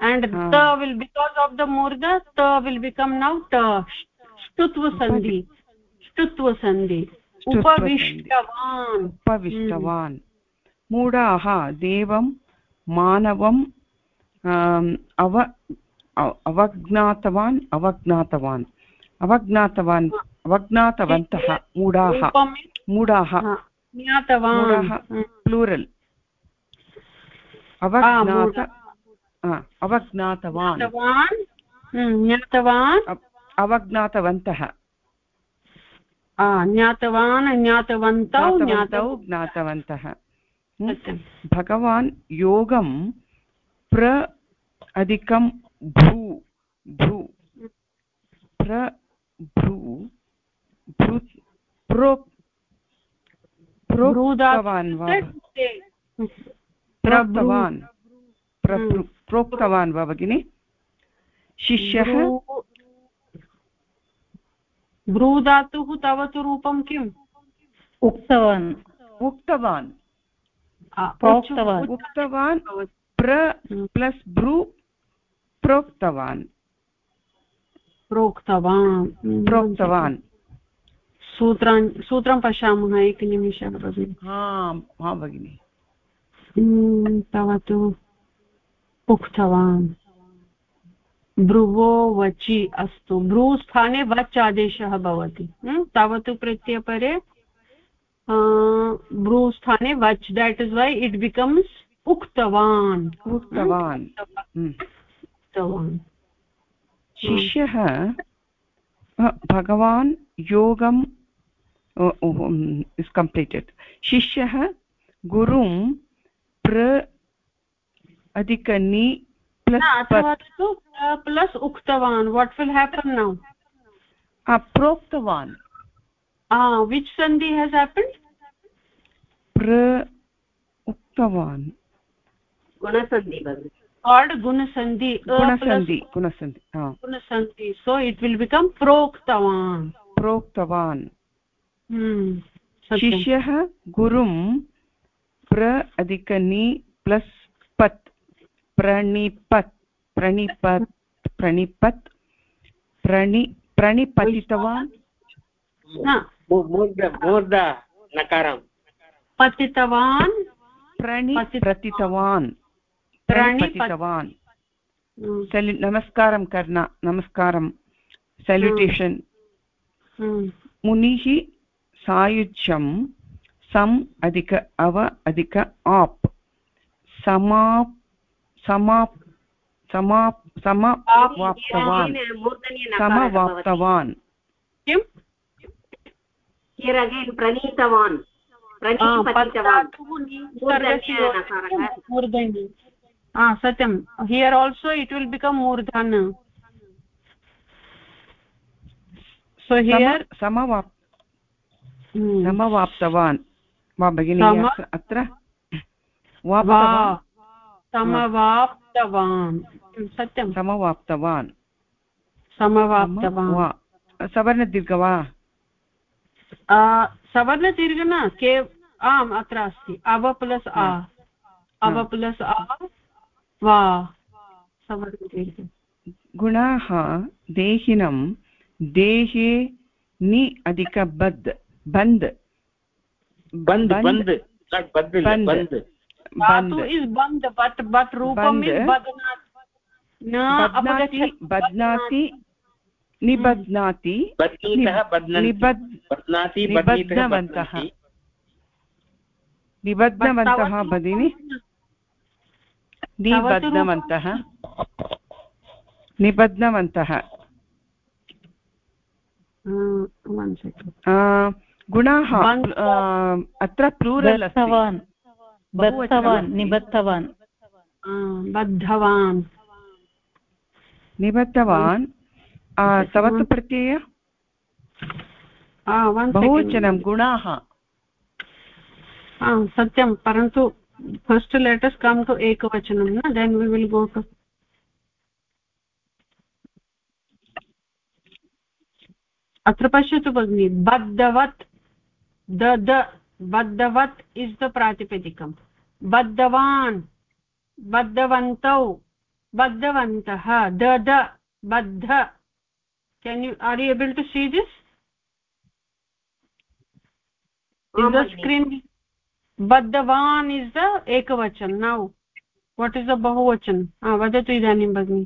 and ah. ta will because of the murda ta will become now ta shtutva sandhi. Shtutva sandhi. उपविष्टवान् उपविष्टवान् मूढाः देवं मानवम् अव अवज्ञातवान् अवज्ञातवान् अवज्ञातवान् अवज्ञातवन्तः मूढाः मूढाः ज्ञातवान् प्लूरल् अवज्ञात अवज्ञातवान् ज्ञातवान् अवज्ञातवन्तः ज्ञातवान् ज्ञातवन्तौ ज्ञातौ ज्ञातवन्तः भगवान् योगं प्र अधिकं भ्रू भ्रू प्र भ्रू भ्रू प्रो प्रोक्तवान् वा? प्रोक्तवान् प्रोक्तवान् वा भगिनि? शिष्यः? भ्रूधातुः तव तु रूपं किम्? उक्तवान्। उक्तवान्। प्रोक्तवान्। उक्तवान् प्र प्लस् भ्रू प्रोक्तवान्। प्रोक्तवान्। प्रोक्तवान्। सूत्रान् सूत्रं पश्यामः एकनिमिषः भगिनि। हा भगिनि। तव तु उक्तवान्। भ्रुवो वचि अस्तु। भ्रूस्थाने वच् आदेशः भवति। तावत् प्रत्यपरे भ्रूस्थाने वच् that is why it becomes उक्तवान्। उक्तवान्। उक्तवान्। शिष्यः भगवान् योगं इस् कम्प्लीटेड् शिष्यः गुरुं प्र अधिकनि प्लस् उक्तवान्. वाट् विल् हेपन् नौ प्रोक्तवान्। विच् सन्धि हेस् हेपन् प्र उक्तवान्। गुणसन्धि कार्ड् गुणसन्धि गुणसन्धि गुणसन्धि गुणसन्धि. सो इट् विल् बिकम् प्रोक्तवान्। प्रोक्तवान्। शिष्यः गुरुं प्र अधिकनि प्लस् पत्। प्रणिपत् प्रणिपत् प्रणिपत् प्रणि प्रणिपतितवान्। पतितवान्। प्रणिप्रतितवान् प्रणिपतितवान्। नमस्कारं कर्ण नमस्कारं। सल्युटेशन्। मुनिः सायुज्यं सम् अधिक अव अधिक आप् समाप् समाप् समाप् समवाप्तवान् समवाप्तवान् किम् प्रणीतवान् सत्यं here also it will become मूर्धन् so here समवाप् समवाप्तवान् वा भगिनी अत्र समवाप्तवान् सत्यं समवाप्तवान् समवाप्तवान् सवर्णदीर्घ वा सवर्णदीर्घ न के आम् अत्र अस्ति अव प्लस् आ अव प्लस् आ वा सवर्णदीर्घ गुणाः देहिनं देहे नि अधिकबद् बन्द् बन्द् बन्द् बन्द् धातु इस् बन्द् बट् बट् रूपं बध्नाति निबध्नाति निबध्नवन्तः निबध्नवन्तः भगिनि निबध्नवन्तः निबध्नवन्तः गुणाः अत्र प्लूरल् अस्ति। बद्धवान्। निबद्धवान्। बद्धवान्। निबद्धवान्। तवत् प्रत्यय? बहुवचनं गुणाः। सत्यं परन्तु फस्ट् लेटर्स् कम् टु एकवचनं न? Then we will go to अत्र पश्यतु भगिनि बद्धवत्। बद्धवत् इस् द प्रातिपदिकं। बद्धवान् बद्धवन्तौ बद्धवन्तः दध बद्ध। Can you are you able to see this screen बद्धवान् is the एकवचन। नौ वाट् इस् द बहुवचन? वदतु इदानीं भगिनि।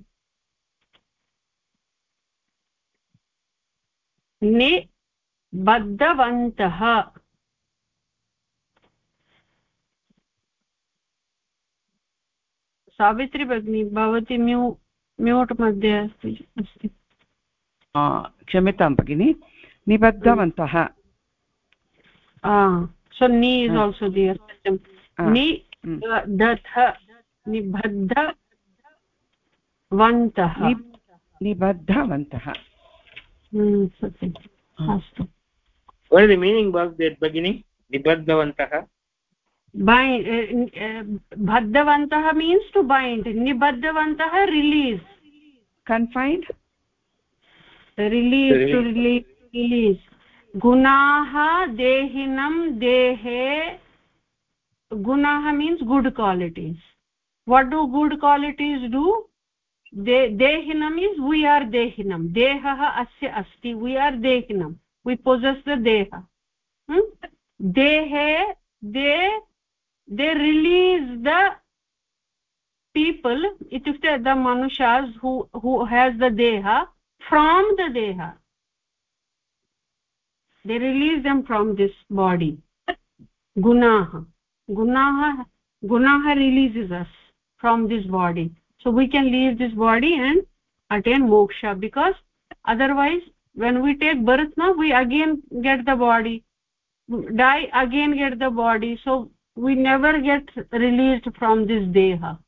बद्धवन्तः। सावित्री भगिनी भवती म्यू म्यूट् मध्ये अस्ति अस्ति। क्षम्यतां भगिनि निबद्धवन्तः। सो नी इस् आल्सो सत्यं नि दथ निबद्धवन्तः निबद्धवन्तः सत्यम् अस्तु what is the meaning of that beginning nibaddhavantah bind uh, uh, baddhavantah means to bind nibaddhavantah release confined release to release release gunaah dehinam dehe gunaah means good qualities what do good qualities do de dehinam is we are dehinam dehah asya asti we are dehinam we possess the deha hmm? dehe they they release the people itukte the manushas who who has the deha from the deha they release them from this body gunah gunah gunah releases us from this body so we can leave this body and attain moksha because otherwise when we take birth now we again get the body. Die again get the body. So we never get released from this deha.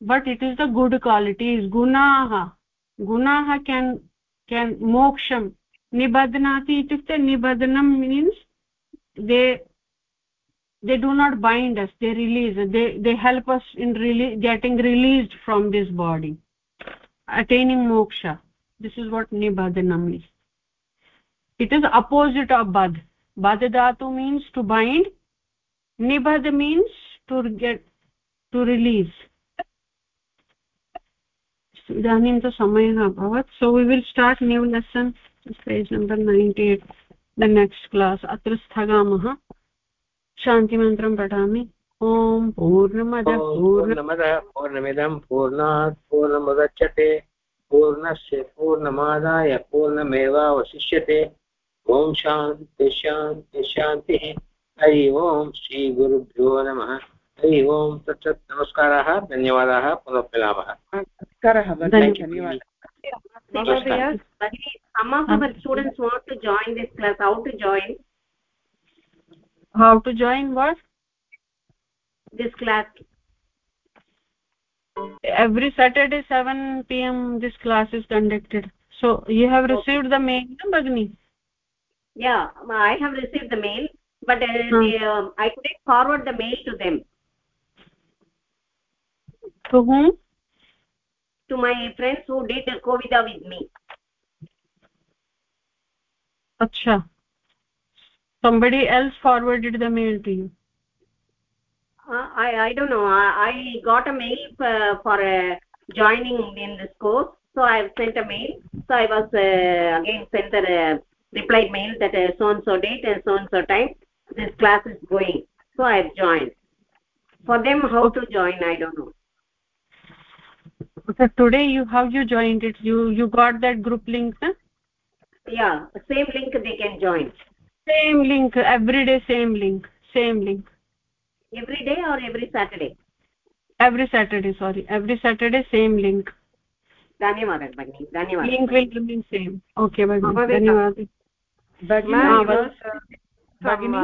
But it is the good qualities gunaah gunaah can can moksham. Nibadnati itukte nibadnam means they they do not bind us they release they they help us in really getting released from this body. Attaining moksha. This is what nibadnam is it is opposite of bad. Bad dhatu means to bind. Nibad means to get to release. इदानीं तु समयः अभवत् so we will start new lesson page number ninety eight the next class अत्र स्थगामः शान्तिमन्त्रं पठामि ॐ पूर्णमदः पूर्णमदः पूर्णमिदं पूर्णात् पूर्णमुदच्यते पूर्णस्य पूर्णमादाय पूर्णमेवावशिष्यते ॐ शान्ति शान्ति शान्तिः हरि ओम् श्रीगुरुभ्यो नमः हरि ओम् तत्सत् नमस्काराः धन्यवादाः पुनः मिलामः नमस्कारः धन्यवादः some of our students want to join this class how to join how to join what this class every saturday 7 pm this class is conducted so you have received the mail no bagni yeah i have received the mail but uh, hmm. the, uh, i couldn't forward the mail to them. To whom? To my friends who did kovida with me. Acha somebody else forwarded the mail to you? Uh, i i don't know. I, I got a mail for, for uh, joining in this course so i have sent a mail. So i was uh, again sent a reply mail that uh, so and so date and so and so time this class is going. So i have joined. For them how to join i don't know. So today you how you joined it? You you got that group link huh? yeah same link they can join. Same link every day same link same link. Every day or every saturday? Every saturday sorry. Every saturday same link. Dhanyawad bagni dhanyawad link will remain same. Okay bagni dhanyawad भगिनी